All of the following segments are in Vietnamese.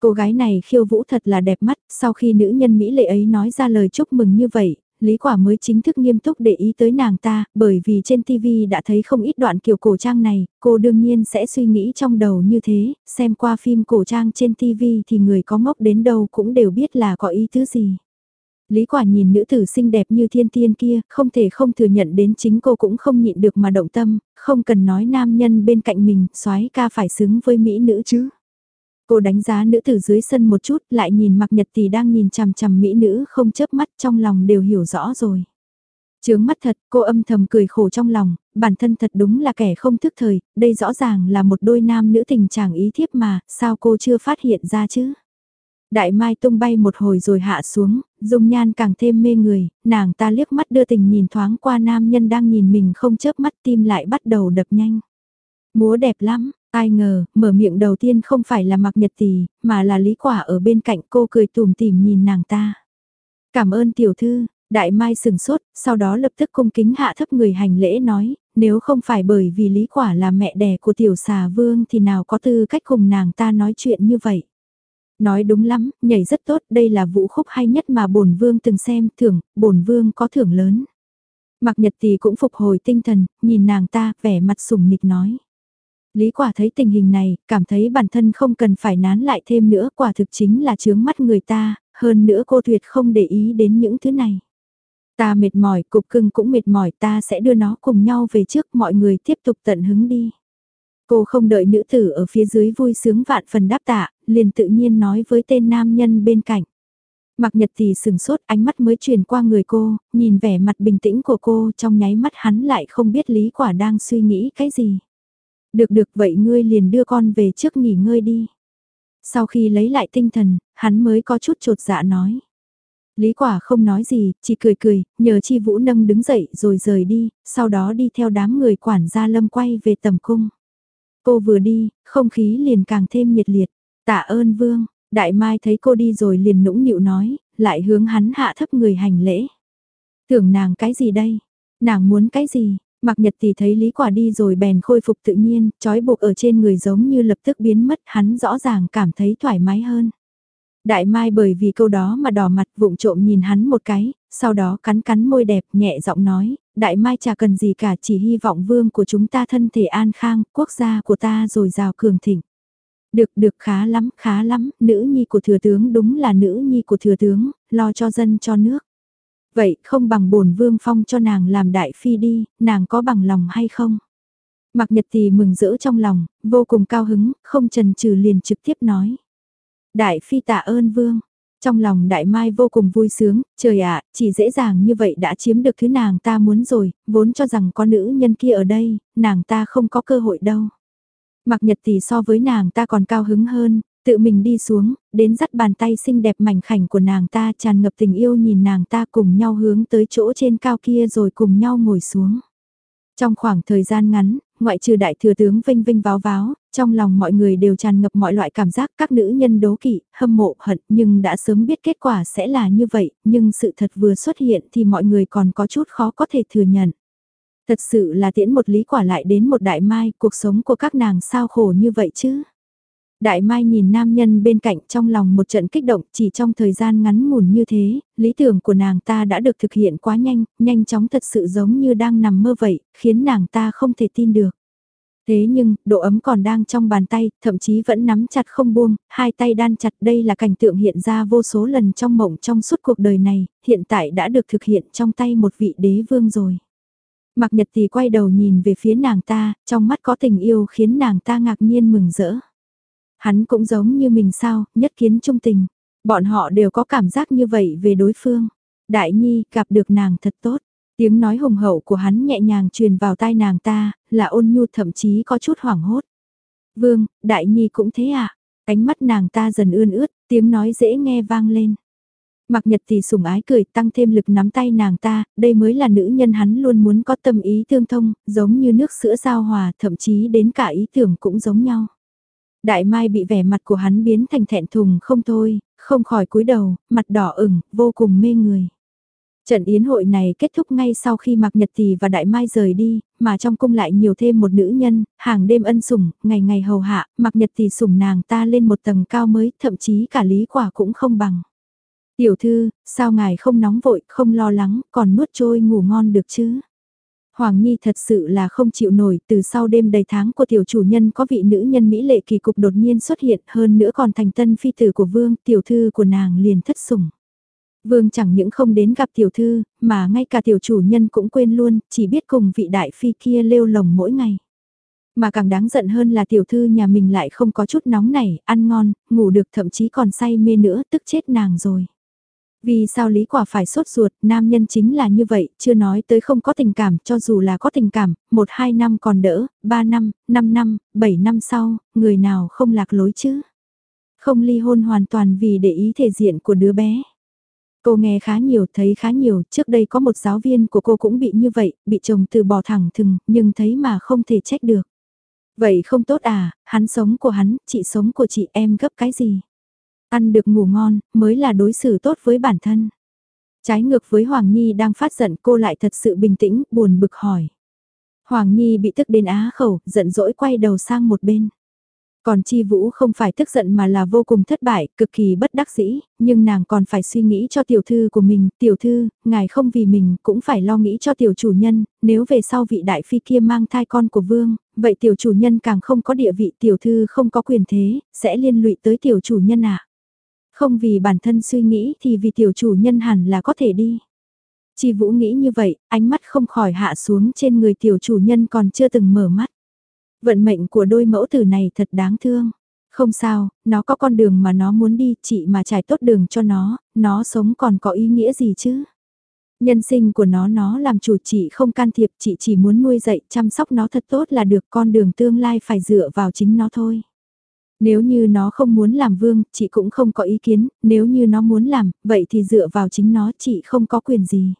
Cô gái này khiêu vũ thật là đẹp mắt, sau khi nữ nhân Mỹ lệ ấy nói ra lời chúc mừng như vậy, Lý Quả mới chính thức nghiêm túc để ý tới nàng ta, bởi vì trên TV đã thấy không ít đoạn kiểu cổ trang này, cô đương nhiên sẽ suy nghĩ trong đầu như thế, xem qua phim cổ trang trên TV thì người có ngốc đến đâu cũng đều biết là có ý tứ gì. Lý Quả nhìn nữ tử xinh đẹp như thiên tiên kia, không thể không thừa nhận đến chính cô cũng không nhịn được mà động tâm, không cần nói nam nhân bên cạnh mình, soái ca phải xứng với mỹ nữ chứ. Cô đánh giá nữ tử dưới sân một chút, lại nhìn mặc nhật thì đang nhìn chằm chằm mỹ nữ không chớp mắt trong lòng đều hiểu rõ rồi. Chướng mắt thật, cô âm thầm cười khổ trong lòng, bản thân thật đúng là kẻ không thức thời, đây rõ ràng là một đôi nam nữ tình chàng ý thiếp mà, sao cô chưa phát hiện ra chứ? Đại Mai tung bay một hồi rồi hạ xuống, dung nhan càng thêm mê người, nàng ta liếc mắt đưa tình nhìn thoáng qua nam nhân đang nhìn mình không chớp mắt tim lại bắt đầu đập nhanh. Múa đẹp lắm, ai ngờ, mở miệng đầu tiên không phải là mặc nhật tỷ, mà là lý quả ở bên cạnh cô cười tùm tìm nhìn nàng ta. Cảm ơn tiểu thư, đại mai sừng sốt, sau đó lập tức cung kính hạ thấp người hành lễ nói, nếu không phải bởi vì lý quả là mẹ đẻ của tiểu xà vương thì nào có tư cách cùng nàng ta nói chuyện như vậy. Nói đúng lắm, nhảy rất tốt, đây là vũ khúc hay nhất mà bổn vương từng xem, thưởng, bổn vương có thưởng lớn. Mặc nhật tỷ cũng phục hồi tinh thần, nhìn nàng ta, vẻ mặt sùng nịch nói. Lý quả thấy tình hình này, cảm thấy bản thân không cần phải nán lại thêm nữa, quả thực chính là chướng mắt người ta, hơn nữa cô tuyệt không để ý đến những thứ này. Ta mệt mỏi, cục cưng cũng mệt mỏi, ta sẽ đưa nó cùng nhau về trước, mọi người tiếp tục tận hứng đi. Cô không đợi nữ tử ở phía dưới vui sướng vạn phần đáp tạ, liền tự nhiên nói với tên nam nhân bên cạnh. Mặc nhật thì sừng sốt ánh mắt mới truyền qua người cô, nhìn vẻ mặt bình tĩnh của cô trong nháy mắt hắn lại không biết lý quả đang suy nghĩ cái gì. Được được vậy ngươi liền đưa con về trước nghỉ ngơi đi. Sau khi lấy lại tinh thần, hắn mới có chút trột dạ nói. Lý quả không nói gì, chỉ cười cười, nhờ chi vũ nâng đứng dậy rồi rời đi, sau đó đi theo đám người quản gia lâm quay về tầm cung. Cô vừa đi, không khí liền càng thêm nhiệt liệt. Tạ ơn vương, đại mai thấy cô đi rồi liền nũng nịu nói, lại hướng hắn hạ thấp người hành lễ. Tưởng nàng cái gì đây? Nàng muốn cái gì? Mạc nhật thì thấy lý quả đi rồi bèn khôi phục tự nhiên, trói buộc ở trên người giống như lập tức biến mất, hắn rõ ràng cảm thấy thoải mái hơn. Đại Mai bởi vì câu đó mà đỏ mặt vụng trộm nhìn hắn một cái, sau đó cắn cắn môi đẹp nhẹ giọng nói, Đại Mai chả cần gì cả chỉ hy vọng vương của chúng ta thân thể an khang, quốc gia của ta rồi rào cường thịnh. Được được khá lắm, khá lắm, nữ nhi của thừa tướng đúng là nữ nhi của thừa tướng, lo cho dân cho nước. Vậy không bằng bổn vương phong cho nàng làm đại phi đi, nàng có bằng lòng hay không? Mặc nhật thì mừng rỡ trong lòng, vô cùng cao hứng, không trần trừ liền trực tiếp nói. Đại phi tạ ơn vương. Trong lòng đại mai vô cùng vui sướng, trời ạ, chỉ dễ dàng như vậy đã chiếm được thứ nàng ta muốn rồi, vốn cho rằng có nữ nhân kia ở đây, nàng ta không có cơ hội đâu. Mặc nhật thì so với nàng ta còn cao hứng hơn, tự mình đi xuống, đến dắt bàn tay xinh đẹp mảnh khảnh của nàng ta tràn ngập tình yêu nhìn nàng ta cùng nhau hướng tới chỗ trên cao kia rồi cùng nhau ngồi xuống. Trong khoảng thời gian ngắn, ngoại trừ đại thừa tướng vinh vinh váo váo, trong lòng mọi người đều tràn ngập mọi loại cảm giác các nữ nhân đố kỵ, hâm mộ, hận nhưng đã sớm biết kết quả sẽ là như vậy, nhưng sự thật vừa xuất hiện thì mọi người còn có chút khó có thể thừa nhận. Thật sự là tiễn một lý quả lại đến một đại mai, cuộc sống của các nàng sao khổ như vậy chứ? Đại Mai nhìn nam nhân bên cạnh trong lòng một trận kích động chỉ trong thời gian ngắn ngủn như thế, lý tưởng của nàng ta đã được thực hiện quá nhanh, nhanh chóng thật sự giống như đang nằm mơ vậy, khiến nàng ta không thể tin được. Thế nhưng, độ ấm còn đang trong bàn tay, thậm chí vẫn nắm chặt không buông, hai tay đan chặt đây là cảnh tượng hiện ra vô số lần trong mộng trong suốt cuộc đời này, hiện tại đã được thực hiện trong tay một vị đế vương rồi. Mặc nhật thì quay đầu nhìn về phía nàng ta, trong mắt có tình yêu khiến nàng ta ngạc nhiên mừng rỡ. Hắn cũng giống như mình sao, nhất kiến trung tình. Bọn họ đều có cảm giác như vậy về đối phương. Đại Nhi gặp được nàng thật tốt. Tiếng nói hùng hậu của hắn nhẹ nhàng truyền vào tai nàng ta, là ôn nhu thậm chí có chút hoảng hốt. Vương, Đại Nhi cũng thế à? Ánh mắt nàng ta dần ươn ướt, tiếng nói dễ nghe vang lên. Mặc nhật thì sủng ái cười tăng thêm lực nắm tay nàng ta, đây mới là nữ nhân hắn luôn muốn có tâm ý tương thông, giống như nước sữa giao hòa, thậm chí đến cả ý tưởng cũng giống nhau. Đại Mai bị vẻ mặt của hắn biến thành thẹn thùng không thôi, không khỏi cúi đầu, mặt đỏ ửng, vô cùng mê người. Trận yến hội này kết thúc ngay sau khi Mạc Nhật Tì và Đại Mai rời đi, mà trong cung lại nhiều thêm một nữ nhân, hàng đêm ân sủng, ngày ngày hầu hạ, Mạc Nhật Tì sủng nàng ta lên một tầng cao mới, thậm chí cả lý quả cũng không bằng. Tiểu thư, sao ngài không nóng vội, không lo lắng, còn nuốt trôi ngủ ngon được chứ? Hoàng Nhi thật sự là không chịu nổi, từ sau đêm đầy tháng của tiểu chủ nhân có vị nữ nhân Mỹ lệ kỳ cục đột nhiên xuất hiện hơn nữa còn thành tân phi tử của vương, tiểu thư của nàng liền thất sủng. Vương chẳng những không đến gặp tiểu thư, mà ngay cả tiểu chủ nhân cũng quên luôn, chỉ biết cùng vị đại phi kia lêu lồng mỗi ngày. Mà càng đáng giận hơn là tiểu thư nhà mình lại không có chút nóng nảy, ăn ngon, ngủ được thậm chí còn say mê nữa, tức chết nàng rồi. Vì sao Lý Quả phải sốt ruột, nam nhân chính là như vậy, chưa nói tới không có tình cảm, cho dù là có tình cảm, 1-2 năm còn đỡ, 3 năm, 5 năm, 7 năm sau, người nào không lạc lối chứ? Không ly hôn hoàn toàn vì để ý thể diện của đứa bé. Cô nghe khá nhiều, thấy khá nhiều, trước đây có một giáo viên của cô cũng bị như vậy, bị chồng từ bỏ thẳng thừng, nhưng thấy mà không thể trách được. Vậy không tốt à, hắn sống của hắn, chị sống của chị em gấp cái gì? Ăn được ngủ ngon, mới là đối xử tốt với bản thân. Trái ngược với Hoàng Nhi đang phát giận cô lại thật sự bình tĩnh, buồn bực hỏi. Hoàng Nhi bị tức đến á khẩu, giận dỗi quay đầu sang một bên. Còn Chi Vũ không phải tức giận mà là vô cùng thất bại, cực kỳ bất đắc dĩ, nhưng nàng còn phải suy nghĩ cho tiểu thư của mình, tiểu thư, ngài không vì mình cũng phải lo nghĩ cho tiểu chủ nhân, nếu về sau vị đại phi kia mang thai con của vương, vậy tiểu chủ nhân càng không có địa vị tiểu thư không có quyền thế, sẽ liên lụy tới tiểu chủ nhân ạ. À. Không vì bản thân suy nghĩ thì vì tiểu chủ nhân hẳn là có thể đi. Chi Vũ nghĩ như vậy, ánh mắt không khỏi hạ xuống trên người tiểu chủ nhân còn chưa từng mở mắt. Vận mệnh của đôi mẫu tử này thật đáng thương. Không sao, nó có con đường mà nó muốn đi, chị mà trải tốt đường cho nó, nó sống còn có ý nghĩa gì chứ? Nhân sinh của nó nó làm chủ chị không can thiệp, chị chỉ muốn nuôi dạy, chăm sóc nó thật tốt là được con đường tương lai phải dựa vào chính nó thôi. Nếu như nó không muốn làm vương, chị cũng không có ý kiến, nếu như nó muốn làm, vậy thì dựa vào chính nó chị không có quyền gì.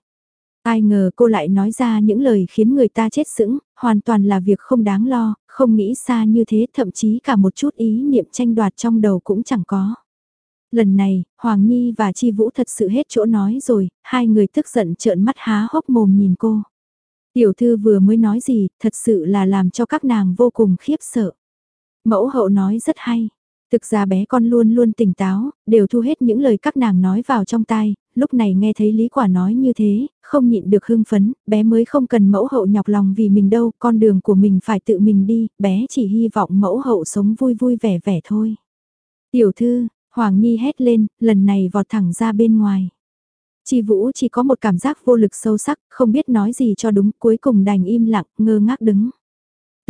Ai ngờ cô lại nói ra những lời khiến người ta chết sững, hoàn toàn là việc không đáng lo, không nghĩ xa như thế thậm chí cả một chút ý niệm tranh đoạt trong đầu cũng chẳng có. Lần này, Hoàng Nhi và Chi Vũ thật sự hết chỗ nói rồi, hai người tức giận trợn mắt há hốc mồm nhìn cô. Tiểu thư vừa mới nói gì, thật sự là làm cho các nàng vô cùng khiếp sợ. Mẫu hậu nói rất hay. Thực ra bé con luôn luôn tỉnh táo, đều thu hết những lời các nàng nói vào trong tai, lúc này nghe thấy Lý Quả nói như thế, không nhịn được hưng phấn, bé mới không cần mẫu hậu nhọc lòng vì mình đâu, con đường của mình phải tự mình đi, bé chỉ hy vọng mẫu hậu sống vui vui vẻ vẻ thôi. Tiểu thư, Hoàng Nhi hét lên, lần này vọt thẳng ra bên ngoài. Chi Vũ chỉ có một cảm giác vô lực sâu sắc, không biết nói gì cho đúng, cuối cùng đành im lặng, ngơ ngác đứng.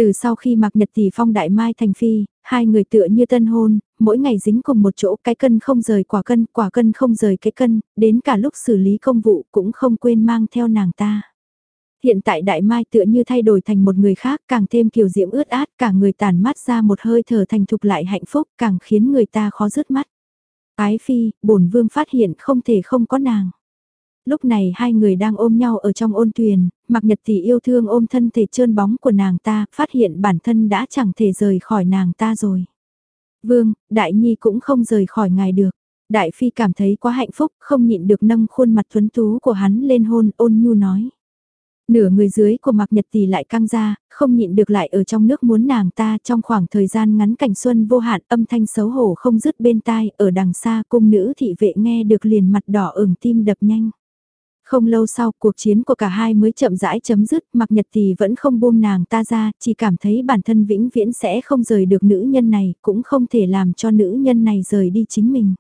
Từ sau khi Mạc Nhật Tỷ phong đại mai thành phi, hai người tựa như tân hôn, mỗi ngày dính cùng một chỗ cái cân không rời quả cân, quả cân không rời cái cân, đến cả lúc xử lý công vụ cũng không quên mang theo nàng ta. Hiện tại đại mai tựa như thay đổi thành một người khác càng thêm kiều diễm ướt át cả người tàn mắt ra một hơi thở thành thục lại hạnh phúc càng khiến người ta khó rứt mắt. Ái phi, bổn vương phát hiện không thể không có nàng. Lúc này hai người đang ôm nhau ở trong ôn tuyền, mặc nhật thì yêu thương ôm thân thể trơn bóng của nàng ta, phát hiện bản thân đã chẳng thể rời khỏi nàng ta rồi. Vương, Đại Nhi cũng không rời khỏi ngài được. Đại Phi cảm thấy quá hạnh phúc, không nhịn được nâng khuôn mặt tuấn tú của hắn lên hôn ôn nhu nói. Nửa người dưới của Mạc Nhật Tỷ lại căng ra, không nhịn được lại ở trong nước muốn nàng ta trong khoảng thời gian ngắn cảnh xuân vô hạn âm thanh xấu hổ không dứt bên tai, ở đằng xa cung nữ thị vệ nghe được liền mặt đỏ ửng tim đập nhanh. Không lâu sau cuộc chiến của cả hai mới chậm rãi chấm dứt, mặc nhật thì vẫn không buông nàng ta ra, chỉ cảm thấy bản thân vĩnh viễn sẽ không rời được nữ nhân này, cũng không thể làm cho nữ nhân này rời đi chính mình.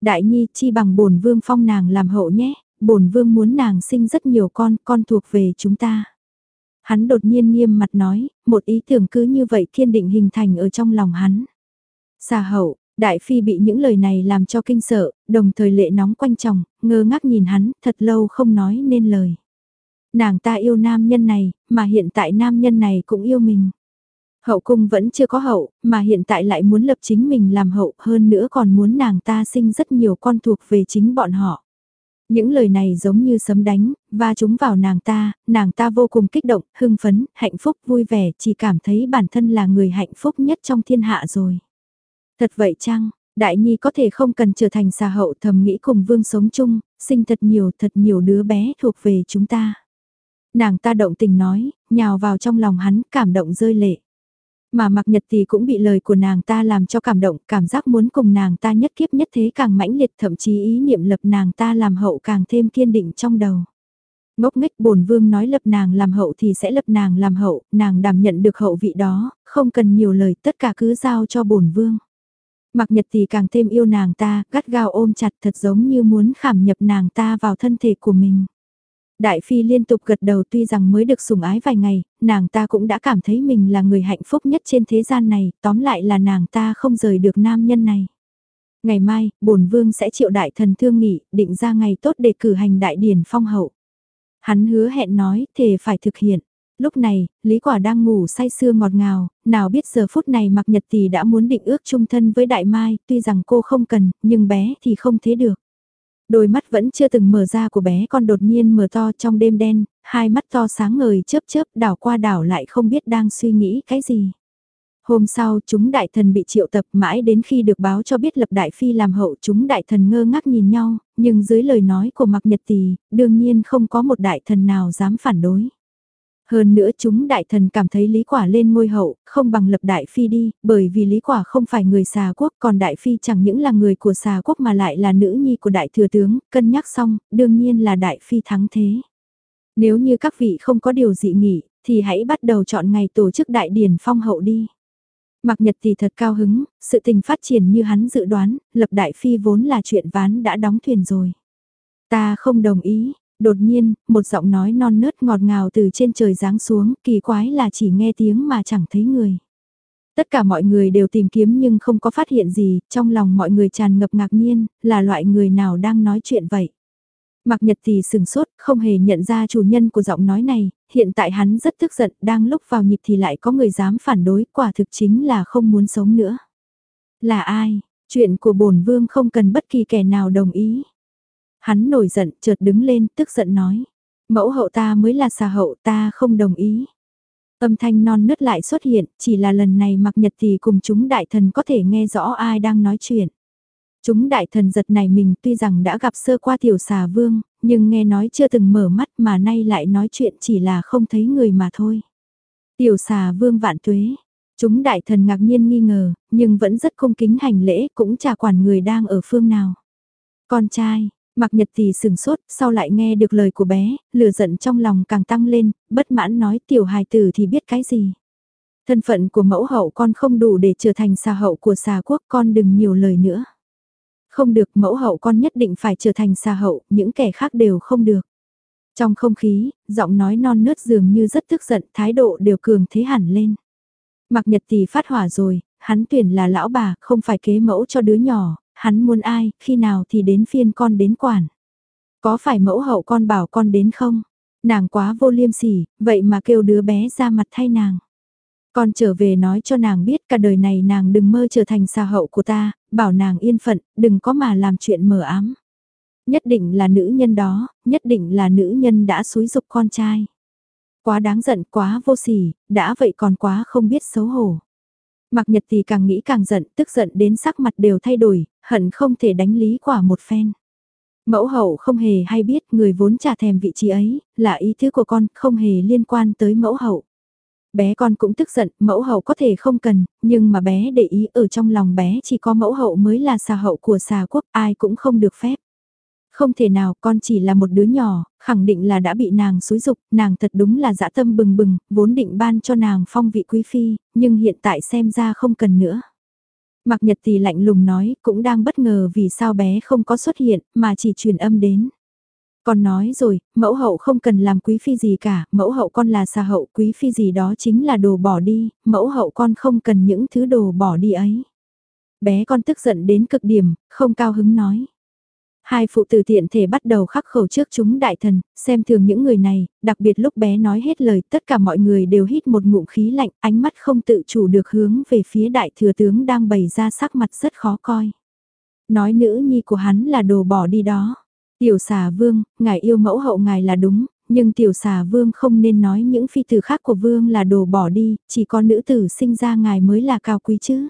Đại nhi chi bằng bổn vương phong nàng làm hậu nhé, bổn vương muốn nàng sinh rất nhiều con, con thuộc về chúng ta. Hắn đột nhiên nghiêm mặt nói, một ý tưởng cứ như vậy kiên định hình thành ở trong lòng hắn. Xà hậu, Đại Phi bị những lời này làm cho kinh sợ, đồng thời lệ nóng quanh chồng, ngơ ngác nhìn hắn, thật lâu không nói nên lời. Nàng ta yêu nam nhân này, mà hiện tại nam nhân này cũng yêu mình. Hậu cung vẫn chưa có hậu, mà hiện tại lại muốn lập chính mình làm hậu hơn nữa còn muốn nàng ta sinh rất nhiều con thuộc về chính bọn họ. Những lời này giống như sấm đánh, và chúng vào nàng ta, nàng ta vô cùng kích động, hưng phấn, hạnh phúc, vui vẻ, chỉ cảm thấy bản thân là người hạnh phúc nhất trong thiên hạ rồi. Thật vậy chăng, Đại Nhi có thể không cần trở thành xà hậu thầm nghĩ cùng vương sống chung, sinh thật nhiều thật nhiều đứa bé thuộc về chúng ta. Nàng ta động tình nói, nhào vào trong lòng hắn cảm động rơi lệ. Mà mặc nhật thì cũng bị lời của nàng ta làm cho cảm động, cảm giác muốn cùng nàng ta nhất kiếp nhất thế càng mãnh liệt thậm chí ý niệm lập nàng ta làm hậu càng thêm kiên định trong đầu. Ngốc nghếch bổn vương nói lập nàng làm hậu thì sẽ lập nàng làm hậu, nàng đảm nhận được hậu vị đó, không cần nhiều lời tất cả cứ giao cho bổn vương. Mặc nhật thì càng thêm yêu nàng ta, gắt gao ôm chặt thật giống như muốn khảm nhập nàng ta vào thân thể của mình. Đại Phi liên tục gật đầu tuy rằng mới được sủng ái vài ngày, nàng ta cũng đã cảm thấy mình là người hạnh phúc nhất trên thế gian này, tóm lại là nàng ta không rời được nam nhân này. Ngày mai, bổn vương sẽ triệu đại thần thương nghị, định ra ngày tốt để cử hành đại điển phong hậu. Hắn hứa hẹn nói, thề phải thực hiện. Lúc này, Lý Quả đang ngủ say sưa ngọt ngào, nào biết giờ phút này mặc nhật tỷ đã muốn định ước chung thân với Đại Mai, tuy rằng cô không cần, nhưng bé thì không thế được. Đôi mắt vẫn chưa từng mở ra của bé con đột nhiên mở to trong đêm đen, hai mắt to sáng ngời chớp chớp đảo qua đảo lại không biết đang suy nghĩ cái gì. Hôm sau chúng đại thần bị triệu tập mãi đến khi được báo cho biết lập đại phi làm hậu chúng đại thần ngơ ngác nhìn nhau, nhưng dưới lời nói của mặc nhật Tì, đương nhiên không có một đại thần nào dám phản đối. Hơn nữa chúng đại thần cảm thấy Lý Quả lên ngôi hậu, không bằng lập đại phi đi, bởi vì Lý Quả không phải người xà quốc, còn đại phi chẳng những là người của xà quốc mà lại là nữ nhi của đại thừa tướng, cân nhắc xong, đương nhiên là đại phi thắng thế. Nếu như các vị không có điều dị nghị, thì hãy bắt đầu chọn ngày tổ chức đại điển phong hậu đi. Mặc nhật thì thật cao hứng, sự tình phát triển như hắn dự đoán, lập đại phi vốn là chuyện ván đã đóng thuyền rồi. Ta không đồng ý, Đột nhiên, một giọng nói non nớt ngọt ngào từ trên trời giáng xuống, kỳ quái là chỉ nghe tiếng mà chẳng thấy người. Tất cả mọi người đều tìm kiếm nhưng không có phát hiện gì, trong lòng mọi người tràn ngập ngạc nhiên, là loại người nào đang nói chuyện vậy. Mặc nhật thì sừng sốt, không hề nhận ra chủ nhân của giọng nói này, hiện tại hắn rất tức giận, đang lúc vào nhịp thì lại có người dám phản đối, quả thực chính là không muốn sống nữa. Là ai? Chuyện của bổn vương không cần bất kỳ kẻ nào đồng ý. Hắn nổi giận, chợt đứng lên, tức giận nói. Mẫu hậu ta mới là xà hậu ta không đồng ý. Âm thanh non nứt lại xuất hiện, chỉ là lần này mặc nhật thì cùng chúng đại thần có thể nghe rõ ai đang nói chuyện. Chúng đại thần giật này mình tuy rằng đã gặp sơ qua tiểu xà vương, nhưng nghe nói chưa từng mở mắt mà nay lại nói chuyện chỉ là không thấy người mà thôi. Tiểu xà vương vạn tuế, chúng đại thần ngạc nhiên nghi ngờ, nhưng vẫn rất cung kính hành lễ cũng chả quản người đang ở phương nào. Con trai, Mạc nhật thì sừng sốt, sau lại nghe được lời của bé, lửa giận trong lòng càng tăng lên, bất mãn nói tiểu hài tử thì biết cái gì. Thân phận của mẫu hậu con không đủ để trở thành xà hậu của xà quốc con đừng nhiều lời nữa. Không được mẫu hậu con nhất định phải trở thành xà hậu, những kẻ khác đều không được. Trong không khí, giọng nói non nớt dường như rất tức giận, thái độ đều cường thế hẳn lên. Mạc nhật thì phát hỏa rồi, hắn tuyển là lão bà, không phải kế mẫu cho đứa nhỏ, hắn muốn ai, khi nào thì đến phiên con đến quản. Có phải mẫu hậu con bảo con đến không? Nàng quá vô liêm sỉ, vậy mà kêu đứa bé ra mặt thay nàng. Con trở về nói cho nàng biết cả đời này nàng đừng mơ trở thành xa hậu của ta, bảo nàng yên phận, đừng có mà làm chuyện mờ ám. Nhất định là nữ nhân đó, nhất định là nữ nhân đã xúi dục con trai. Quá đáng giận, quá vô sỉ, đã vậy còn quá không biết xấu hổ. mặc Nhật thì càng nghĩ càng giận, tức giận đến sắc mặt đều thay đổi, hận không thể đánh lý quả một phen. Mẫu hậu không hề hay biết người vốn trả thèm vị trí ấy, là ý thứ của con, không hề liên quan tới mẫu hậu. Bé con cũng tức giận, mẫu hậu có thể không cần, nhưng mà bé để ý ở trong lòng bé chỉ có mẫu hậu mới là xà hậu của xà quốc, ai cũng không được phép. Không thể nào, con chỉ là một đứa nhỏ, khẳng định là đã bị nàng xúi dục, nàng thật đúng là dã tâm bừng bừng, vốn định ban cho nàng phong vị quý phi, nhưng hiện tại xem ra không cần nữa mạc nhật thì lạnh lùng nói, cũng đang bất ngờ vì sao bé không có xuất hiện, mà chỉ truyền âm đến. Con nói rồi, mẫu hậu không cần làm quý phi gì cả, mẫu hậu con là xà hậu, quý phi gì đó chính là đồ bỏ đi, mẫu hậu con không cần những thứ đồ bỏ đi ấy. Bé con tức giận đến cực điểm, không cao hứng nói. Hai phụ tử tiện thể bắt đầu khắc khẩu trước chúng đại thần, xem thường những người này, đặc biệt lúc bé nói hết lời tất cả mọi người đều hít một ngụm khí lạnh, ánh mắt không tự chủ được hướng về phía đại thừa tướng đang bày ra sắc mặt rất khó coi. Nói nữ nhi của hắn là đồ bỏ đi đó. Tiểu xà vương, ngài yêu mẫu hậu ngài là đúng, nhưng tiểu xà vương không nên nói những phi tử khác của vương là đồ bỏ đi, chỉ có nữ tử sinh ra ngài mới là cao quý chứ.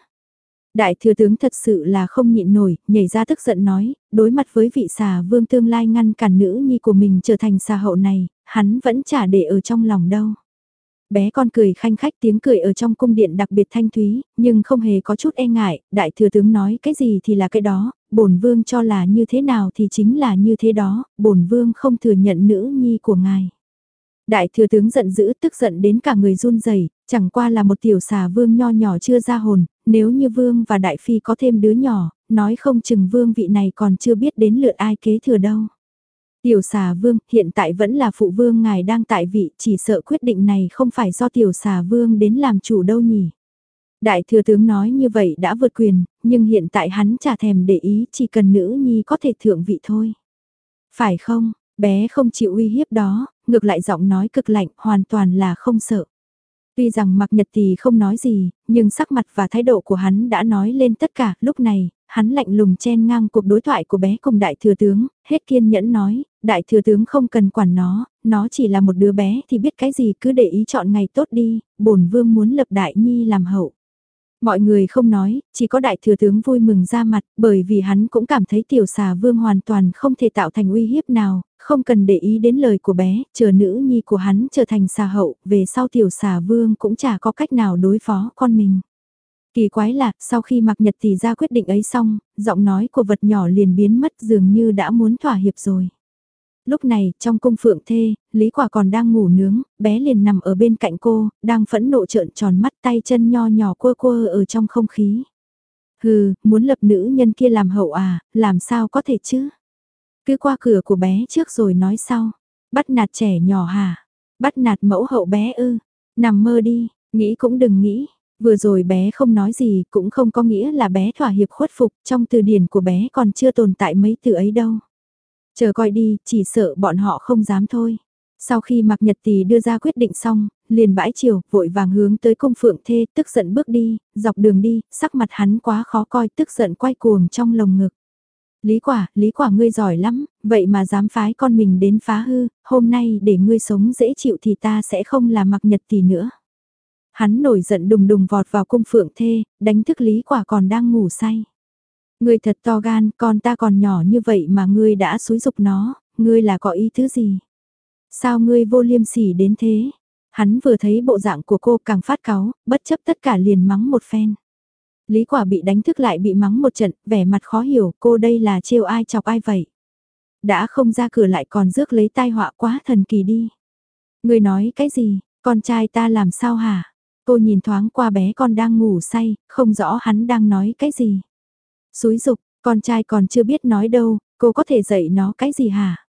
Đại thừa tướng thật sự là không nhịn nổi, nhảy ra tức giận nói, đối mặt với vị xà vương tương lai ngăn cản nữ nhi của mình trở thành xà hậu này, hắn vẫn chả để ở trong lòng đâu. Bé con cười khanh khách tiếng cười ở trong cung điện đặc biệt thanh thúy, nhưng không hề có chút e ngại, đại thừa tướng nói cái gì thì là cái đó, bổn vương cho là như thế nào thì chính là như thế đó, bổn vương không thừa nhận nữ nhi của ngài. Đại thừa tướng giận dữ tức giận đến cả người run rẩy chẳng qua là một tiểu xà vương nho nhỏ chưa ra hồn, nếu như vương và đại phi có thêm đứa nhỏ, nói không chừng vương vị này còn chưa biết đến lượt ai kế thừa đâu. Tiểu xà vương, hiện tại vẫn là phụ vương ngài đang tại vị, chỉ sợ quyết định này không phải do tiểu xà vương đến làm chủ đâu nhỉ. Đại thừa tướng nói như vậy đã vượt quyền, nhưng hiện tại hắn chả thèm để ý chỉ cần nữ nhi có thể thượng vị thôi. Phải không, bé không chịu uy hiếp đó, ngược lại giọng nói cực lạnh hoàn toàn là không sợ. Tuy rằng mặc nhật thì không nói gì, nhưng sắc mặt và thái độ của hắn đã nói lên tất cả, lúc này, hắn lạnh lùng chen ngang cuộc đối thoại của bé cùng đại thừa tướng, hết kiên nhẫn nói, đại thừa tướng không cần quản nó, nó chỉ là một đứa bé thì biết cái gì cứ để ý chọn ngày tốt đi, bổn vương muốn lập đại nhi làm hậu. Mọi người không nói, chỉ có đại thừa tướng vui mừng ra mặt, bởi vì hắn cũng cảm thấy tiểu xà vương hoàn toàn không thể tạo thành uy hiếp nào, không cần để ý đến lời của bé, chờ nữ nhi của hắn trở thành xà hậu, về sau tiểu xà vương cũng chả có cách nào đối phó con mình. Kỳ quái là, sau khi mặc nhật thì ra quyết định ấy xong, giọng nói của vật nhỏ liền biến mất dường như đã muốn thỏa hiệp rồi. Lúc này, trong cung phượng thê, Lý Quả còn đang ngủ nướng, bé liền nằm ở bên cạnh cô, đang phẫn nộ trợn tròn mắt tay chân nho nhỏ quơ quơ ở trong không khí. Hừ, muốn lập nữ nhân kia làm hậu à, làm sao có thể chứ? Cứ qua cửa của bé trước rồi nói sau. Bắt nạt trẻ nhỏ hả? Bắt nạt mẫu hậu bé ư? Nằm mơ đi, nghĩ cũng đừng nghĩ. Vừa rồi bé không nói gì cũng không có nghĩa là bé thỏa hiệp khuất phục, trong từ điển của bé còn chưa tồn tại mấy từ ấy đâu. Chờ coi đi, chỉ sợ bọn họ không dám thôi. Sau khi Mạc Nhật Tì đưa ra quyết định xong, liền bãi chiều, vội vàng hướng tới cung phượng thê, tức giận bước đi, dọc đường đi, sắc mặt hắn quá khó coi, tức giận quay cuồng trong lồng ngực. Lý quả, lý quả ngươi giỏi lắm, vậy mà dám phái con mình đến phá hư, hôm nay để ngươi sống dễ chịu thì ta sẽ không là Mạc Nhật Tì nữa. Hắn nổi giận đùng đùng vọt vào cung phượng thê, đánh thức lý quả còn đang ngủ say. Ngươi thật to gan, con ta còn nhỏ như vậy mà ngươi đã xúi dục nó, ngươi là có ý thứ gì? Sao ngươi vô liêm sỉ đến thế? Hắn vừa thấy bộ dạng của cô càng phát cáu, bất chấp tất cả liền mắng một phen. Lý quả bị đánh thức lại bị mắng một trận, vẻ mặt khó hiểu, cô đây là trêu ai chọc ai vậy? Đã không ra cửa lại còn rước lấy tai họa quá thần kỳ đi. Ngươi nói cái gì, con trai ta làm sao hả? Cô nhìn thoáng qua bé con đang ngủ say, không rõ hắn đang nói cái gì. Xúi dục, con trai còn chưa biết nói đâu, cô có thể dạy nó cái gì hả?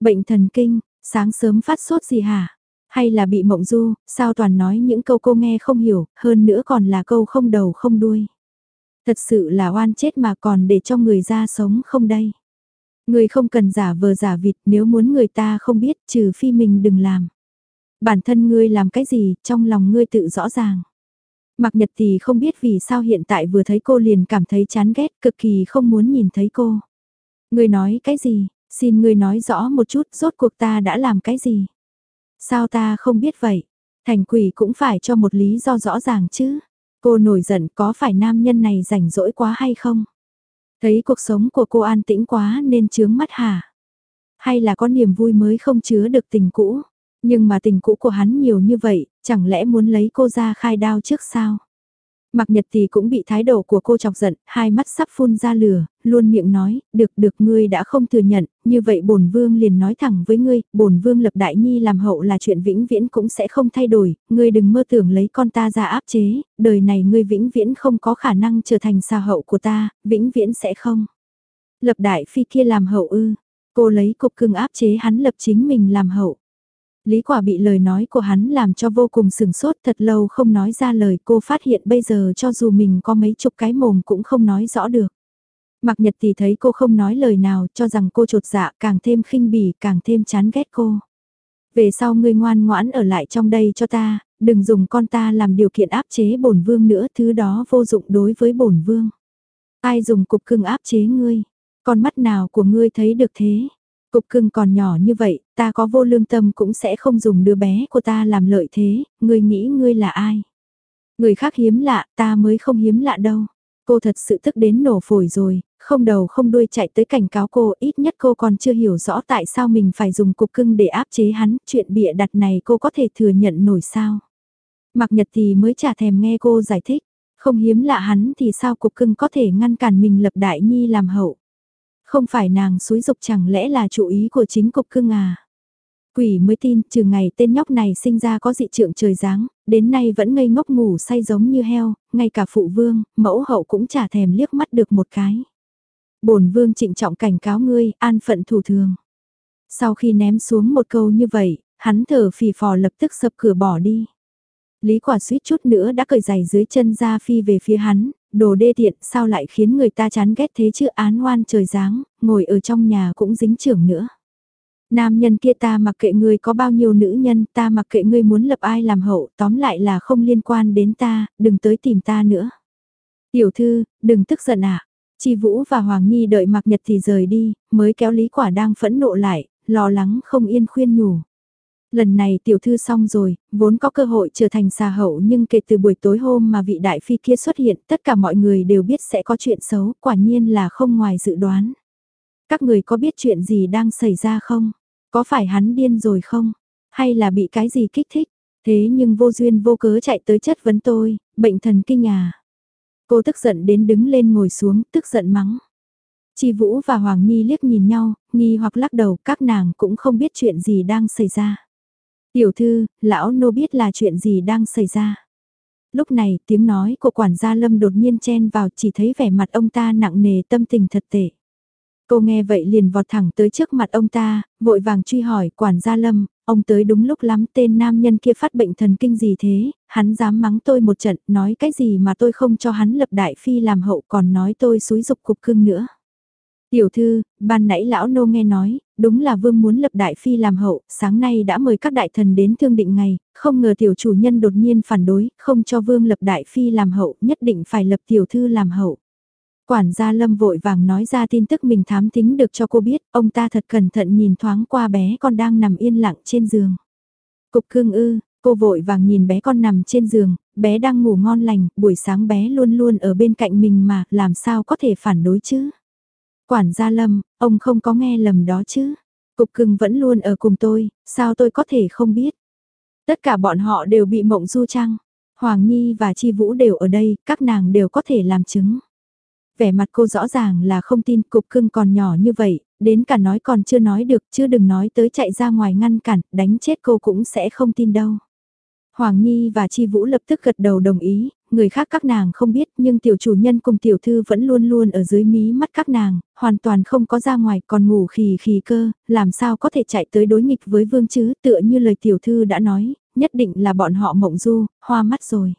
Bệnh thần kinh, sáng sớm phát sốt gì hả? Hay là bị mộng du, sao toàn nói những câu cô nghe không hiểu, hơn nữa còn là câu không đầu không đuôi. Thật sự là oan chết mà còn để cho người ra sống không đây. Người không cần giả vờ giả vịt nếu muốn người ta không biết trừ phi mình đừng làm. Bản thân ngươi làm cái gì trong lòng ngươi tự rõ ràng. Mạc Nhật thì không biết vì sao hiện tại vừa thấy cô liền cảm thấy chán ghét, cực kỳ không muốn nhìn thấy cô. Người nói cái gì, xin người nói rõ một chút, rốt cuộc ta đã làm cái gì? Sao ta không biết vậy? Thành quỷ cũng phải cho một lý do rõ ràng chứ. Cô nổi giận có phải nam nhân này rảnh rỗi quá hay không? Thấy cuộc sống của cô an tĩnh quá nên chướng mắt hả? Hay là có niềm vui mới không chứa được tình cũ? Nhưng mà tình cũ của hắn nhiều như vậy, chẳng lẽ muốn lấy cô ra khai đao trước sao? Mặc nhật thì cũng bị thái độ của cô chọc giận, hai mắt sắp phun ra lửa, luôn miệng nói, được được ngươi đã không thừa nhận, như vậy bổn vương liền nói thẳng với ngươi, bổn vương lập đại nhi làm hậu là chuyện vĩnh viễn cũng sẽ không thay đổi, ngươi đừng mơ tưởng lấy con ta ra áp chế, đời này ngươi vĩnh viễn không có khả năng trở thành xa hậu của ta, vĩnh viễn sẽ không. Lập đại phi kia làm hậu ư, cô lấy cục cưng áp chế hắn lập chính mình làm hậu. Lý quả bị lời nói của hắn làm cho vô cùng sừng sốt thật lâu không nói ra lời cô phát hiện bây giờ cho dù mình có mấy chục cái mồm cũng không nói rõ được. Mặc nhật thì thấy cô không nói lời nào cho rằng cô trột dạ càng thêm khinh bỉ càng thêm chán ghét cô. Về sau ngươi ngoan ngoãn ở lại trong đây cho ta, đừng dùng con ta làm điều kiện áp chế bổn vương nữa thứ đó vô dụng đối với bổn vương. Ai dùng cục cưng áp chế ngươi, con mắt nào của ngươi thấy được thế? Cục cưng còn nhỏ như vậy, ta có vô lương tâm cũng sẽ không dùng đứa bé của ta làm lợi thế, ngươi nghĩ ngươi là ai? Người khác hiếm lạ, ta mới không hiếm lạ đâu. Cô thật sự tức đến nổ phổi rồi, không đầu không đuôi chạy tới cảnh cáo cô, ít nhất cô còn chưa hiểu rõ tại sao mình phải dùng cục cưng để áp chế hắn, chuyện bịa đặt này cô có thể thừa nhận nổi sao. Mặc nhật thì mới chả thèm nghe cô giải thích, không hiếm lạ hắn thì sao cục cưng có thể ngăn cản mình lập đại nhi làm hậu. Không phải nàng xúi dục chẳng lẽ là chủ ý của chính cục cưng à. Quỷ mới tin, trừ ngày tên nhóc này sinh ra có dị trượng trời dáng đến nay vẫn ngây ngốc ngủ say giống như heo, ngay cả phụ vương, mẫu hậu cũng chả thèm liếc mắt được một cái. bổn vương trịnh trọng cảnh cáo ngươi, an phận thủ thường. Sau khi ném xuống một câu như vậy, hắn thở phì phò lập tức sập cửa bỏ đi. Lý quả suýt chút nữa đã cởi giày dưới chân ra phi về phía hắn, đồ đê tiện sao lại khiến người ta chán ghét thế chứ án oan trời giáng, ngồi ở trong nhà cũng dính trưởng nữa. Nam nhân kia ta mặc kệ ngươi có bao nhiêu nữ nhân, ta mặc kệ ngươi muốn lập ai làm hậu, tóm lại là không liên quan đến ta, đừng tới tìm ta nữa. Tiểu thư, đừng tức giận ạ. À. Chi Vũ và Hoàng Nhi đợi mạc nhật thì rời đi, mới kéo Lý Quả đang phẫn nộ lại, lo lắng không yên khuyên nhủ. Lần này tiểu thư xong rồi, vốn có cơ hội trở thành xà hậu nhưng kể từ buổi tối hôm mà vị đại phi kia xuất hiện tất cả mọi người đều biết sẽ có chuyện xấu, quả nhiên là không ngoài dự đoán. Các người có biết chuyện gì đang xảy ra không? Có phải hắn điên rồi không? Hay là bị cái gì kích thích? Thế nhưng vô duyên vô cớ chạy tới chất vấn tôi, bệnh thần kinh à? Cô tức giận đến đứng lên ngồi xuống, tức giận mắng. Chi Vũ và Hoàng Nhi liếc nhìn nhau, nghi hoặc lắc đầu, các nàng cũng không biết chuyện gì đang xảy ra. Tiểu thư, lão nô biết là chuyện gì đang xảy ra. Lúc này, tiếng nói của quản gia Lâm đột nhiên chen vào chỉ thấy vẻ mặt ông ta nặng nề tâm tình thật tệ. Cô nghe vậy liền vọt thẳng tới trước mặt ông ta, vội vàng truy hỏi quản gia lâm, ông tới đúng lúc lắm tên nam nhân kia phát bệnh thần kinh gì thế, hắn dám mắng tôi một trận, nói cái gì mà tôi không cho hắn lập đại phi làm hậu còn nói tôi xúi dục cục cưng nữa. Tiểu thư, ban nãy lão nô nghe nói, đúng là vương muốn lập đại phi làm hậu, sáng nay đã mời các đại thần đến thương định ngày, không ngờ tiểu chủ nhân đột nhiên phản đối, không cho vương lập đại phi làm hậu, nhất định phải lập tiểu thư làm hậu. Quản gia Lâm vội vàng nói ra tin tức mình thám tính được cho cô biết, ông ta thật cẩn thận nhìn thoáng qua bé con đang nằm yên lặng trên giường. Cục cưng ư, cô vội vàng nhìn bé con nằm trên giường, bé đang ngủ ngon lành, buổi sáng bé luôn luôn ở bên cạnh mình mà, làm sao có thể phản đối chứ? Quản gia Lâm, ông không có nghe lầm đó chứ? Cục cưng vẫn luôn ở cùng tôi, sao tôi có thể không biết? Tất cả bọn họ đều bị mộng du trăng. Hoàng Nhi và Chi Vũ đều ở đây, các nàng đều có thể làm chứng vẻ mặt cô rõ ràng là không tin cục cưng còn nhỏ như vậy, đến cả nói còn chưa nói được, chứ đừng nói tới chạy ra ngoài ngăn cản, đánh chết cô cũng sẽ không tin đâu. Hoàng Nhi và Chi Vũ lập tức gật đầu đồng ý, người khác các nàng không biết nhưng tiểu chủ nhân cùng tiểu thư vẫn luôn luôn ở dưới mí mắt các nàng, hoàn toàn không có ra ngoài còn ngủ khì khì cơ, làm sao có thể chạy tới đối nghịch với vương chứ tựa như lời tiểu thư đã nói, nhất định là bọn họ mộng du, hoa mắt rồi.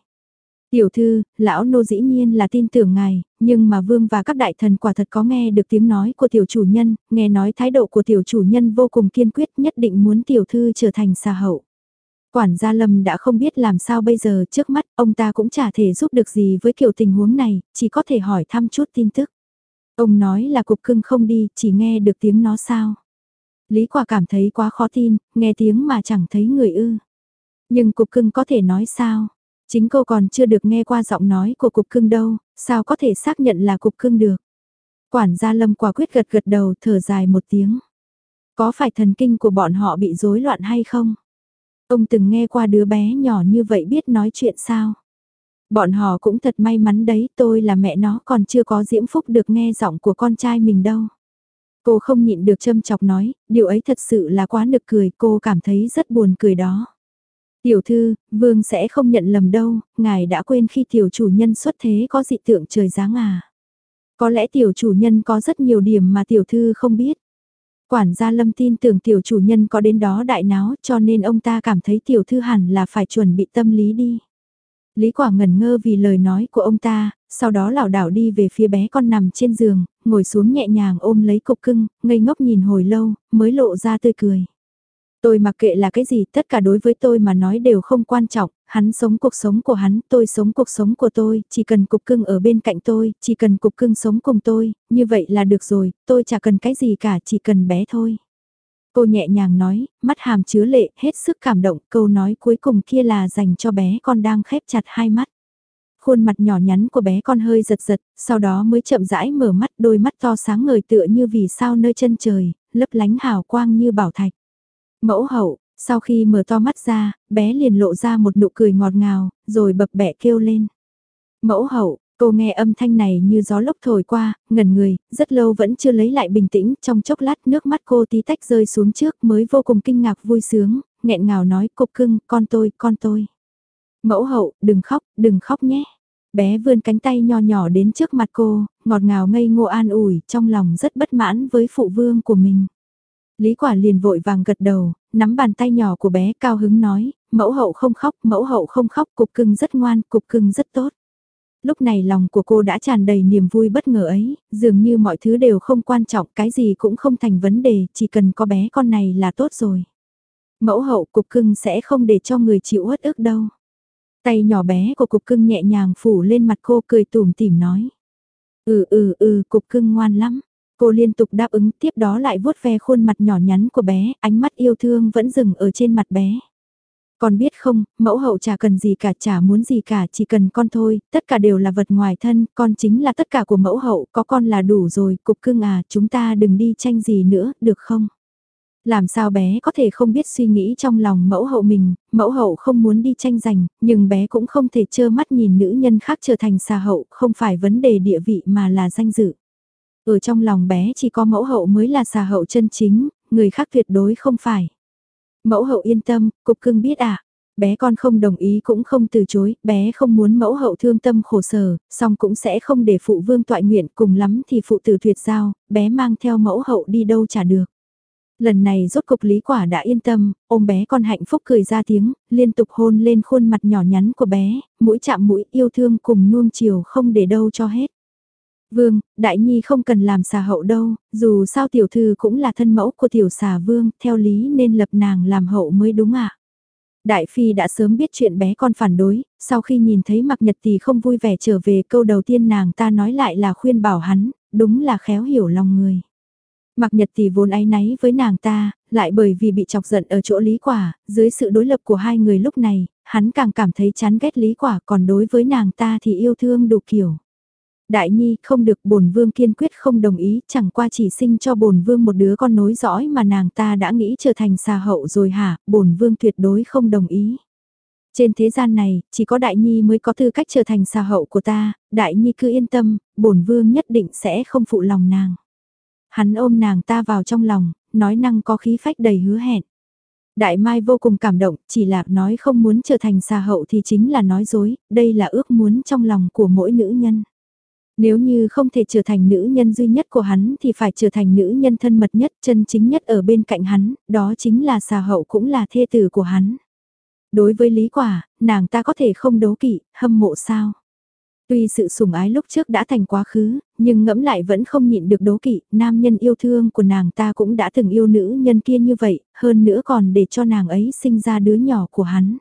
Tiểu thư, lão nô dĩ nhiên là tin tưởng ngài, nhưng mà vương và các đại thần quả thật có nghe được tiếng nói của tiểu chủ nhân, nghe nói thái độ của tiểu chủ nhân vô cùng kiên quyết nhất định muốn tiểu thư trở thành xà hậu. Quản gia Lâm đã không biết làm sao bây giờ trước mắt ông ta cũng chả thể giúp được gì với kiểu tình huống này, chỉ có thể hỏi thăm chút tin tức. Ông nói là cục cưng không đi, chỉ nghe được tiếng nó sao. Lý quả cảm thấy quá khó tin, nghe tiếng mà chẳng thấy người ư. Nhưng cục cưng có thể nói sao? Chính cô còn chưa được nghe qua giọng nói của cục cưng đâu, sao có thể xác nhận là cục cưng được. Quản gia lâm quả quyết gật gật đầu thở dài một tiếng. Có phải thần kinh của bọn họ bị rối loạn hay không? Ông từng nghe qua đứa bé nhỏ như vậy biết nói chuyện sao? Bọn họ cũng thật may mắn đấy, tôi là mẹ nó còn chưa có diễm phúc được nghe giọng của con trai mình đâu. Cô không nhịn được châm chọc nói, điều ấy thật sự là quá nực cười, cô cảm thấy rất buồn cười đó. Tiểu thư, vương sẽ không nhận lầm đâu, ngài đã quên khi tiểu chủ nhân xuất thế có dị tượng trời giáng à. Có lẽ tiểu chủ nhân có rất nhiều điểm mà tiểu thư không biết. Quản gia lâm tin tưởng tiểu chủ nhân có đến đó đại náo cho nên ông ta cảm thấy tiểu thư hẳn là phải chuẩn bị tâm lý đi. Lý quả ngẩn ngơ vì lời nói của ông ta, sau đó lảo đảo đi về phía bé con nằm trên giường, ngồi xuống nhẹ nhàng ôm lấy cục cưng, ngây ngốc nhìn hồi lâu, mới lộ ra tươi cười. Tôi mặc kệ là cái gì, tất cả đối với tôi mà nói đều không quan trọng, hắn sống cuộc sống của hắn, tôi sống cuộc sống của tôi, chỉ cần cục cưng ở bên cạnh tôi, chỉ cần cục cưng sống cùng tôi, như vậy là được rồi, tôi chả cần cái gì cả, chỉ cần bé thôi. Cô nhẹ nhàng nói, mắt hàm chứa lệ, hết sức cảm động, câu nói cuối cùng kia là dành cho bé con đang khép chặt hai mắt. Khuôn mặt nhỏ nhắn của bé con hơi giật giật, sau đó mới chậm rãi mở mắt đôi mắt to sáng ngời tựa như vì sao nơi chân trời, lấp lánh hào quang như bảo thạch. Mẫu hậu, sau khi mở to mắt ra, bé liền lộ ra một nụ cười ngọt ngào, rồi bập bẹ kêu lên. Mẫu hậu, cô nghe âm thanh này như gió lốc thổi qua, ngẩn người, rất lâu vẫn chưa lấy lại bình tĩnh, trong chốc lát nước mắt cô tí tách rơi xuống trước mới vô cùng kinh ngạc vui sướng, nghẹn ngào nói cục cưng, con tôi, con tôi. Mẫu hậu, đừng khóc, đừng khóc nhé. Bé vươn cánh tay nho nhỏ đến trước mặt cô, ngọt ngào ngây ngô an ủi, trong lòng rất bất mãn với phụ vương của mình. Lý quả liền vội vàng gật đầu, nắm bàn tay nhỏ của bé cao hứng nói, mẫu hậu không khóc, mẫu hậu không khóc, cục cưng rất ngoan, cục cưng rất tốt. Lúc này lòng của cô đã tràn đầy niềm vui bất ngờ ấy, dường như mọi thứ đều không quan trọng, cái gì cũng không thành vấn đề, chỉ cần có bé con này là tốt rồi. Mẫu hậu cục cưng sẽ không để cho người chịu uất ức đâu. Tay nhỏ bé của cục cưng nhẹ nhàng phủ lên mặt cô cười tủm tỉm nói. Ừ ừ ừ cục cưng ngoan lắm. Cô liên tục đáp ứng tiếp đó lại vuốt ve khuôn mặt nhỏ nhắn của bé, ánh mắt yêu thương vẫn dừng ở trên mặt bé. Con biết không, mẫu hậu chả cần gì cả chả muốn gì cả chỉ cần con thôi, tất cả đều là vật ngoài thân, con chính là tất cả của mẫu hậu, có con là đủ rồi, cục cưng à, chúng ta đừng đi tranh gì nữa, được không? Làm sao bé có thể không biết suy nghĩ trong lòng mẫu hậu mình, mẫu hậu không muốn đi tranh giành, nhưng bé cũng không thể trơ mắt nhìn nữ nhân khác trở thành xà hậu, không phải vấn đề địa vị mà là danh dự. Ở trong lòng bé chỉ có mẫu hậu mới là xà hậu chân chính, người khác tuyệt đối không phải. Mẫu hậu yên tâm, cục cưng biết à, bé con không đồng ý cũng không từ chối, bé không muốn mẫu hậu thương tâm khổ sở, song cũng sẽ không để phụ vương toại nguyện cùng lắm thì phụ tử tuyệt giao, bé mang theo mẫu hậu đi đâu chả được. Lần này rốt cục lý quả đã yên tâm, ôm bé con hạnh phúc cười ra tiếng, liên tục hôn lên khuôn mặt nhỏ nhắn của bé, mũi chạm mũi yêu thương cùng nuông chiều không để đâu cho hết. Vương, đại nhi không cần làm xà hậu đâu, dù sao tiểu thư cũng là thân mẫu của tiểu xà vương, theo lý nên lập nàng làm hậu mới đúng ạ. À? Đại phi đã sớm biết chuyện bé con phản đối, sau khi nhìn thấy mặc nhật thì không vui vẻ trở về câu đầu tiên nàng ta nói lại là khuyên bảo hắn, đúng là khéo hiểu lòng người. Mặc nhật thì vốn áy náy với nàng ta, lại bởi vì bị chọc giận ở chỗ lý quả, dưới sự đối lập của hai người lúc này, hắn càng cảm thấy chán ghét lý quả còn đối với nàng ta thì yêu thương đủ kiểu. Đại nhi không được bổn vương kiên quyết không đồng ý, chẳng qua chỉ sinh cho bổn vương một đứa con nối dõi mà nàng ta đã nghĩ trở thành xà hậu rồi hả, bổn vương tuyệt đối không đồng ý. Trên thế gian này, chỉ có đại nhi mới có tư cách trở thành xà hậu của ta, đại nhi cứ yên tâm, bổn vương nhất định sẽ không phụ lòng nàng. Hắn ôm nàng ta vào trong lòng, nói năng có khí phách đầy hứa hẹn. Đại Mai vô cùng cảm động, chỉ là nói không muốn trở thành xà hậu thì chính là nói dối, đây là ước muốn trong lòng của mỗi nữ nhân. Nếu như không thể trở thành nữ nhân duy nhất của hắn thì phải trở thành nữ nhân thân mật nhất, chân chính nhất ở bên cạnh hắn, đó chính là xà hậu cũng là thê tử của hắn. Đối với lý quả, nàng ta có thể không đấu kỵ, hâm mộ sao? Tuy sự sủng ái lúc trước đã thành quá khứ, nhưng ngẫm lại vẫn không nhịn được đố kỵ, nam nhân yêu thương của nàng ta cũng đã từng yêu nữ nhân kia như vậy, hơn nữa còn để cho nàng ấy sinh ra đứa nhỏ của hắn.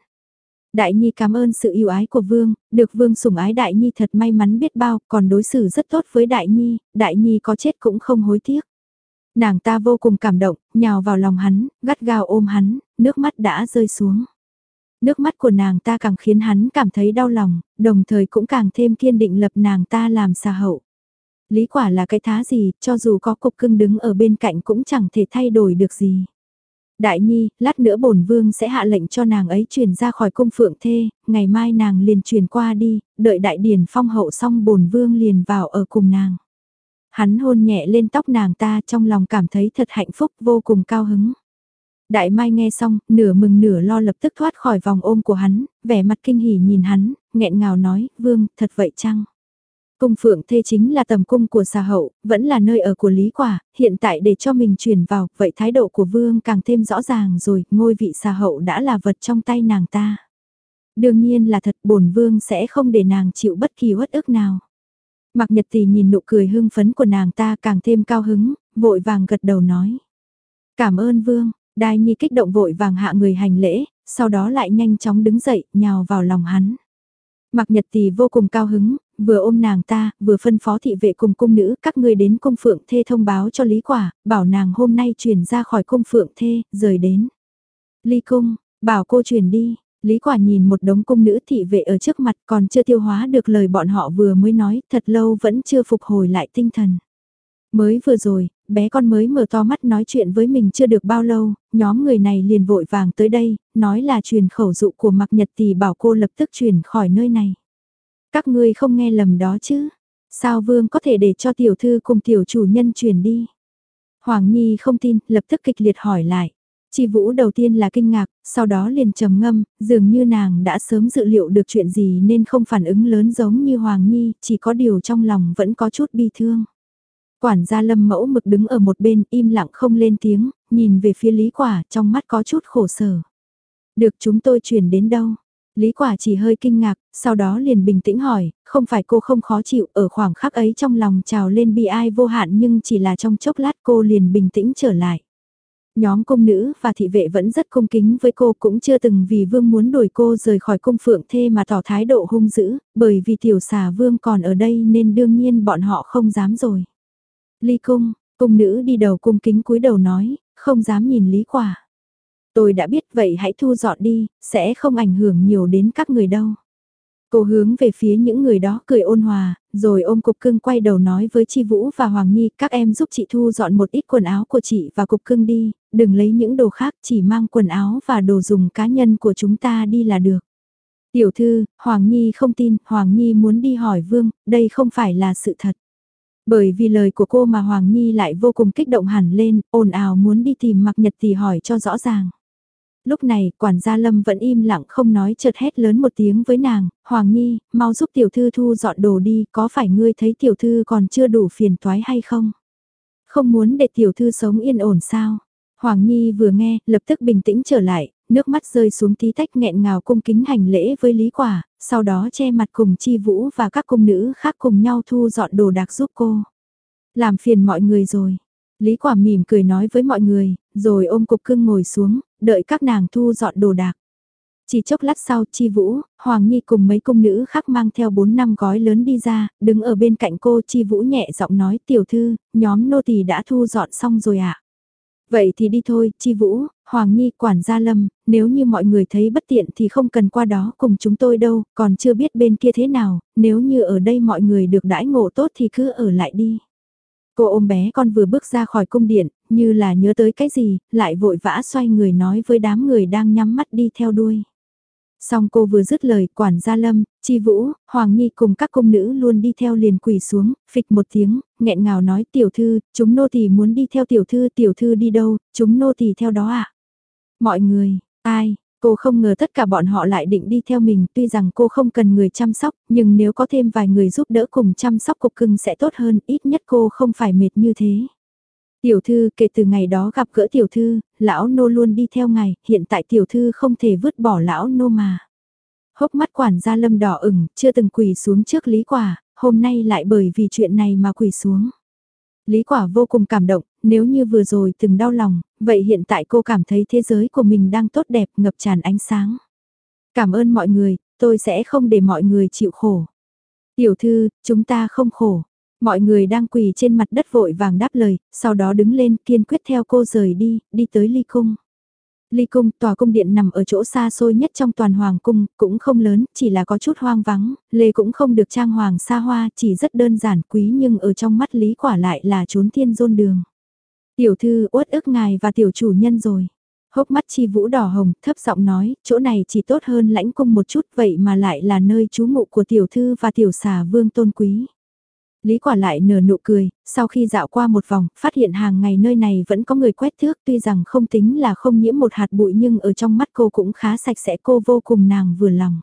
Đại Nhi cảm ơn sự yêu ái của Vương, được Vương sủng ái Đại Nhi thật may mắn biết bao, còn đối xử rất tốt với Đại Nhi, Đại Nhi có chết cũng không hối tiếc. Nàng ta vô cùng cảm động, nhào vào lòng hắn, gắt gao ôm hắn, nước mắt đã rơi xuống. Nước mắt của nàng ta càng khiến hắn cảm thấy đau lòng, đồng thời cũng càng thêm kiên định lập nàng ta làm xà hậu. Lý quả là cái thá gì, cho dù có cục cưng đứng ở bên cạnh cũng chẳng thể thay đổi được gì. Đại Nhi, lát nữa bổn vương sẽ hạ lệnh cho nàng ấy truyền ra khỏi cung phượng thê, ngày mai nàng liền truyền qua đi, đợi đại điển phong hậu xong bổn vương liền vào ở cùng nàng. Hắn hôn nhẹ lên tóc nàng ta trong lòng cảm thấy thật hạnh phúc vô cùng cao hứng. Đại Mai nghe xong, nửa mừng nửa lo lập tức thoát khỏi vòng ôm của hắn, vẻ mặt kinh hỉ nhìn hắn, nghẹn ngào nói, vương, thật vậy chăng? Cung phượng thê chính là tầm cung của xà hậu, vẫn là nơi ở của lý quả, hiện tại để cho mình chuyển vào, vậy thái độ của vương càng thêm rõ ràng rồi, ngôi vị xà hậu đã là vật trong tay nàng ta. Đương nhiên là thật bổn vương sẽ không để nàng chịu bất kỳ uất ức nào. Mặc nhật tỷ nhìn nụ cười hưng phấn của nàng ta càng thêm cao hứng, vội vàng gật đầu nói. Cảm ơn vương, Đai Nhi kích động vội vàng hạ người hành lễ, sau đó lại nhanh chóng đứng dậy, nhào vào lòng hắn. Mặc nhật tỷ vô cùng cao hứng, vừa ôm nàng ta, vừa phân phó thị vệ cùng cung nữ, các người đến cung phượng thê thông báo cho Lý Quả, bảo nàng hôm nay chuyển ra khỏi cung phượng thê, rời đến. Ly cung, bảo cô chuyển đi, Lý quả nhìn một đống cung nữ thị vệ ở trước mặt còn chưa tiêu hóa được lời bọn họ vừa mới nói, thật lâu vẫn chưa phục hồi lại tinh thần. Mới vừa rồi, bé con mới mở to mắt nói chuyện với mình chưa được bao lâu, nhóm người này liền vội vàng tới đây, nói là truyền khẩu dụ của Mạc Nhật thì bảo cô lập tức chuyển khỏi nơi này. Các ngươi không nghe lầm đó chứ? Sao vương có thể để cho tiểu thư cùng tiểu chủ nhân truyền đi? Hoàng Nhi không tin, lập tức kịch liệt hỏi lại. Chi Vũ đầu tiên là kinh ngạc, sau đó liền trầm ngâm, dường như nàng đã sớm dự liệu được chuyện gì nên không phản ứng lớn giống như Hoàng Nhi, chỉ có điều trong lòng vẫn có chút bi thương. Quản gia lâm mẫu mực đứng ở một bên im lặng không lên tiếng, nhìn về phía Lý Quả trong mắt có chút khổ sở. Được chúng tôi chuyển đến đâu? Lý Quả chỉ hơi kinh ngạc, sau đó liền bình tĩnh hỏi, không phải cô không khó chịu ở khoảng khắc ấy trong lòng trào lên bi ai vô hạn nhưng chỉ là trong chốc lát cô liền bình tĩnh trở lại. Nhóm công nữ và thị vệ vẫn rất cung kính với cô cũng chưa từng vì vương muốn đuổi cô rời khỏi cung phượng thê mà tỏ thái độ hung dữ, bởi vì tiểu xà vương còn ở đây nên đương nhiên bọn họ không dám rồi. Ly cung, cung nữ đi đầu cung kính cúi đầu nói, không dám nhìn lý quả. Tôi đã biết vậy hãy thu dọn đi, sẽ không ảnh hưởng nhiều đến các người đâu. Cô hướng về phía những người đó cười ôn hòa, rồi ôm cục cưng quay đầu nói với Chi Vũ và Hoàng Nhi các em giúp chị thu dọn một ít quần áo của chị và cục cưng đi, đừng lấy những đồ khác chỉ mang quần áo và đồ dùng cá nhân của chúng ta đi là được. Tiểu thư, Hoàng Nhi không tin, Hoàng Nhi muốn đi hỏi Vương, đây không phải là sự thật. Bởi vì lời của cô mà Hoàng Nhi lại vô cùng kích động hẳn lên, ồn ào muốn đi tìm mặc Nhật thì hỏi cho rõ ràng. Lúc này, quản gia Lâm vẫn im lặng không nói chợt hét lớn một tiếng với nàng, Hoàng Nhi, mau giúp tiểu thư thu dọn đồ đi, có phải ngươi thấy tiểu thư còn chưa đủ phiền toái hay không? Không muốn để tiểu thư sống yên ổn sao? Hoàng Nhi vừa nghe, lập tức bình tĩnh trở lại, nước mắt rơi xuống tí tách nghẹn ngào cung kính hành lễ với Lý Quả, sau đó che mặt cùng Chi Vũ và các cung nữ khác cùng nhau thu dọn đồ đạc giúp cô. Làm phiền mọi người rồi. Lý Quả mỉm cười nói với mọi người, rồi ôm cục cưng ngồi xuống, đợi các nàng thu dọn đồ đạc. Chỉ chốc lát sau Chi Vũ, Hoàng Nhi cùng mấy cung nữ khác mang theo 4 năm gói lớn đi ra, đứng ở bên cạnh cô Chi Vũ nhẹ giọng nói tiểu thư, nhóm nô tỳ đã thu dọn xong rồi ạ. À? Vậy thì đi thôi, Chi Vũ, Hoàng Nhi, quản gia Lâm, nếu như mọi người thấy bất tiện thì không cần qua đó cùng chúng tôi đâu, còn chưa biết bên kia thế nào, nếu như ở đây mọi người được đãi ngộ tốt thì cứ ở lại đi. Cô ôm bé con vừa bước ra khỏi cung điện, như là nhớ tới cái gì, lại vội vã xoay người nói với đám người đang nhắm mắt đi theo đuôi. Xong cô vừa dứt lời, quản gia lâm, chi vũ, hoàng nhi cùng các cung nữ luôn đi theo liền quỳ xuống, phịch một tiếng, nghẹn ngào nói tiểu thư, chúng nô tỳ muốn đi theo tiểu thư, tiểu thư đi đâu, chúng nô tỳ theo đó ạ. À? Mọi người, ai, cô không ngờ tất cả bọn họ lại định đi theo mình, tuy rằng cô không cần người chăm sóc, nhưng nếu có thêm vài người giúp đỡ cùng chăm sóc cục cưng sẽ tốt hơn, ít nhất cô không phải mệt như thế. Tiểu thư kể từ ngày đó gặp gỡ tiểu thư, lão nô luôn đi theo ngài, hiện tại tiểu thư không thể vứt bỏ lão nô mà. Hốc mắt quản gia lâm đỏ ửng, chưa từng quỳ xuống trước lý quả, hôm nay lại bởi vì chuyện này mà quỳ xuống. Lý quả vô cùng cảm động, nếu như vừa rồi từng đau lòng, vậy hiện tại cô cảm thấy thế giới của mình đang tốt đẹp ngập tràn ánh sáng. Cảm ơn mọi người, tôi sẽ không để mọi người chịu khổ. Tiểu thư, chúng ta không khổ. Mọi người đang quỳ trên mặt đất vội vàng đáp lời, sau đó đứng lên kiên quyết theo cô rời đi, đi tới ly cung. Ly cung, tòa cung điện nằm ở chỗ xa xôi nhất trong toàn hoàng cung, cũng không lớn, chỉ là có chút hoang vắng, lê cũng không được trang hoàng xa hoa, chỉ rất đơn giản quý nhưng ở trong mắt lý quả lại là trốn thiên dôn đường. Tiểu thư uất ức ngài và tiểu chủ nhân rồi. Hốc mắt chi vũ đỏ hồng, thấp giọng nói, chỗ này chỉ tốt hơn lãnh cung một chút vậy mà lại là nơi trú ngụ của tiểu thư và tiểu xà vương tôn quý. Lý quả lại nở nụ cười, sau khi dạo qua một vòng, phát hiện hàng ngày nơi này vẫn có người quét thước tuy rằng không tính là không nhiễm một hạt bụi nhưng ở trong mắt cô cũng khá sạch sẽ cô vô cùng nàng vừa lòng.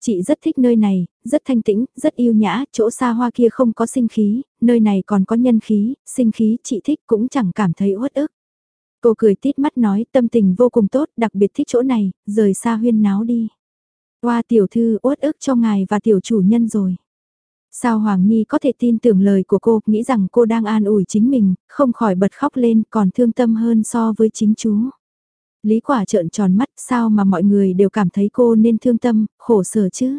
Chị rất thích nơi này, rất thanh tĩnh, rất yêu nhã, chỗ xa hoa kia không có sinh khí, nơi này còn có nhân khí, sinh khí chị thích cũng chẳng cảm thấy uất ức. Cô cười tít mắt nói tâm tình vô cùng tốt, đặc biệt thích chỗ này, rời xa huyên náo đi. Qua tiểu thư uất ức cho ngài và tiểu chủ nhân rồi. Sao Hoàng Nhi có thể tin tưởng lời của cô, nghĩ rằng cô đang an ủi chính mình, không khỏi bật khóc lên còn thương tâm hơn so với chính chú. Lý quả trợn tròn mắt sao mà mọi người đều cảm thấy cô nên thương tâm, khổ sở chứ.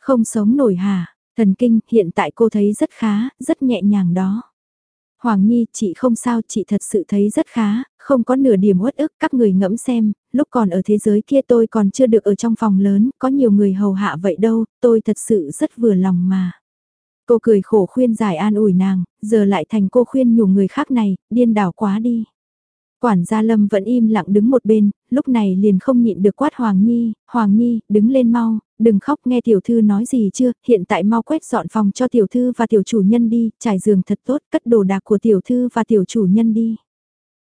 Không sống nổi hả, thần kinh, hiện tại cô thấy rất khá, rất nhẹ nhàng đó. Hoàng Nhi, chị không sao, chị thật sự thấy rất khá, không có nửa điểm uất ức, các người ngẫm xem, lúc còn ở thế giới kia tôi còn chưa được ở trong phòng lớn, có nhiều người hầu hạ vậy đâu, tôi thật sự rất vừa lòng mà. Cô cười khổ khuyên giải an ủi nàng, giờ lại thành cô khuyên nhủ người khác này, điên đảo quá đi. Quản gia Lâm vẫn im lặng đứng một bên, lúc này liền không nhịn được quát Hoàng Nhi, Hoàng Nhi, đứng lên mau, đừng khóc nghe tiểu thư nói gì chưa, hiện tại mau quét dọn phòng cho tiểu thư và tiểu chủ nhân đi, trải giường thật tốt, cất đồ đạc của tiểu thư và tiểu chủ nhân đi.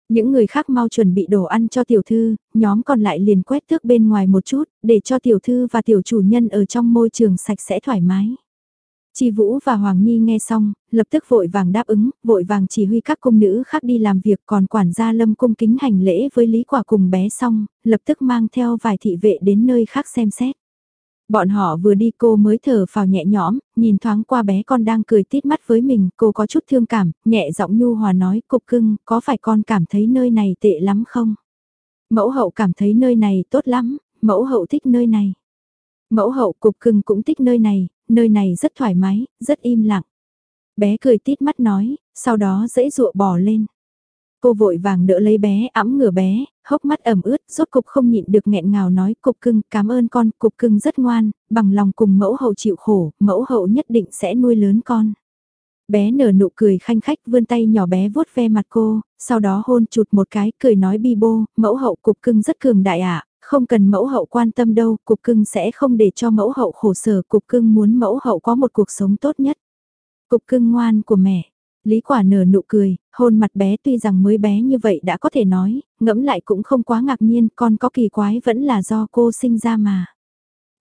Những người khác mau chuẩn bị đồ ăn cho tiểu thư, nhóm còn lại liền quét thước bên ngoài một chút, để cho tiểu thư và tiểu chủ nhân ở trong môi trường sạch sẽ thoải mái. Chi Vũ và Hoàng Nhi nghe xong, lập tức vội vàng đáp ứng, vội vàng chỉ huy các cung nữ khác đi làm việc còn quản gia lâm cung kính hành lễ với Lý Quả cùng bé xong, lập tức mang theo vài thị vệ đến nơi khác xem xét. Bọn họ vừa đi cô mới thở phào nhẹ nhõm, nhìn thoáng qua bé con đang cười tít mắt với mình, cô có chút thương cảm, nhẹ giọng nhu hòa nói, cục cưng, có phải con cảm thấy nơi này tệ lắm không? Mẫu hậu cảm thấy nơi này tốt lắm, mẫu hậu thích nơi này. Mẫu hậu cục cưng cũng thích nơi này, nơi này rất thoải mái, rất im lặng. Bé cười tít mắt nói, sau đó dễ dụa bỏ lên. Cô vội vàng đỡ lấy bé ẵm ngửa bé, hốc mắt ẩm ướt, rốt cục không nhịn được nghẹn ngào nói cục cưng, cảm ơn con, cục cưng rất ngoan, bằng lòng cùng mẫu hậu chịu khổ, mẫu hậu nhất định sẽ nuôi lớn con. Bé nở nụ cười khanh khách vươn tay nhỏ bé vuốt ve mặt cô, sau đó hôn chụt một cái, cười nói bi bô, mẫu hậu cục cưng rất cường đại ạ, không cần mẫu hậu quan tâm đâu, cục cưng sẽ không để cho mẫu hậu khổ sở, cục cưng muốn mẫu hậu có một cuộc sống tốt nhất. Cục cưng ngoan của mẹ, Lý quả nở nụ cười, hôn mặt bé tuy rằng mới bé như vậy đã có thể nói, ngẫm lại cũng không quá ngạc nhiên, con có kỳ quái vẫn là do cô sinh ra mà.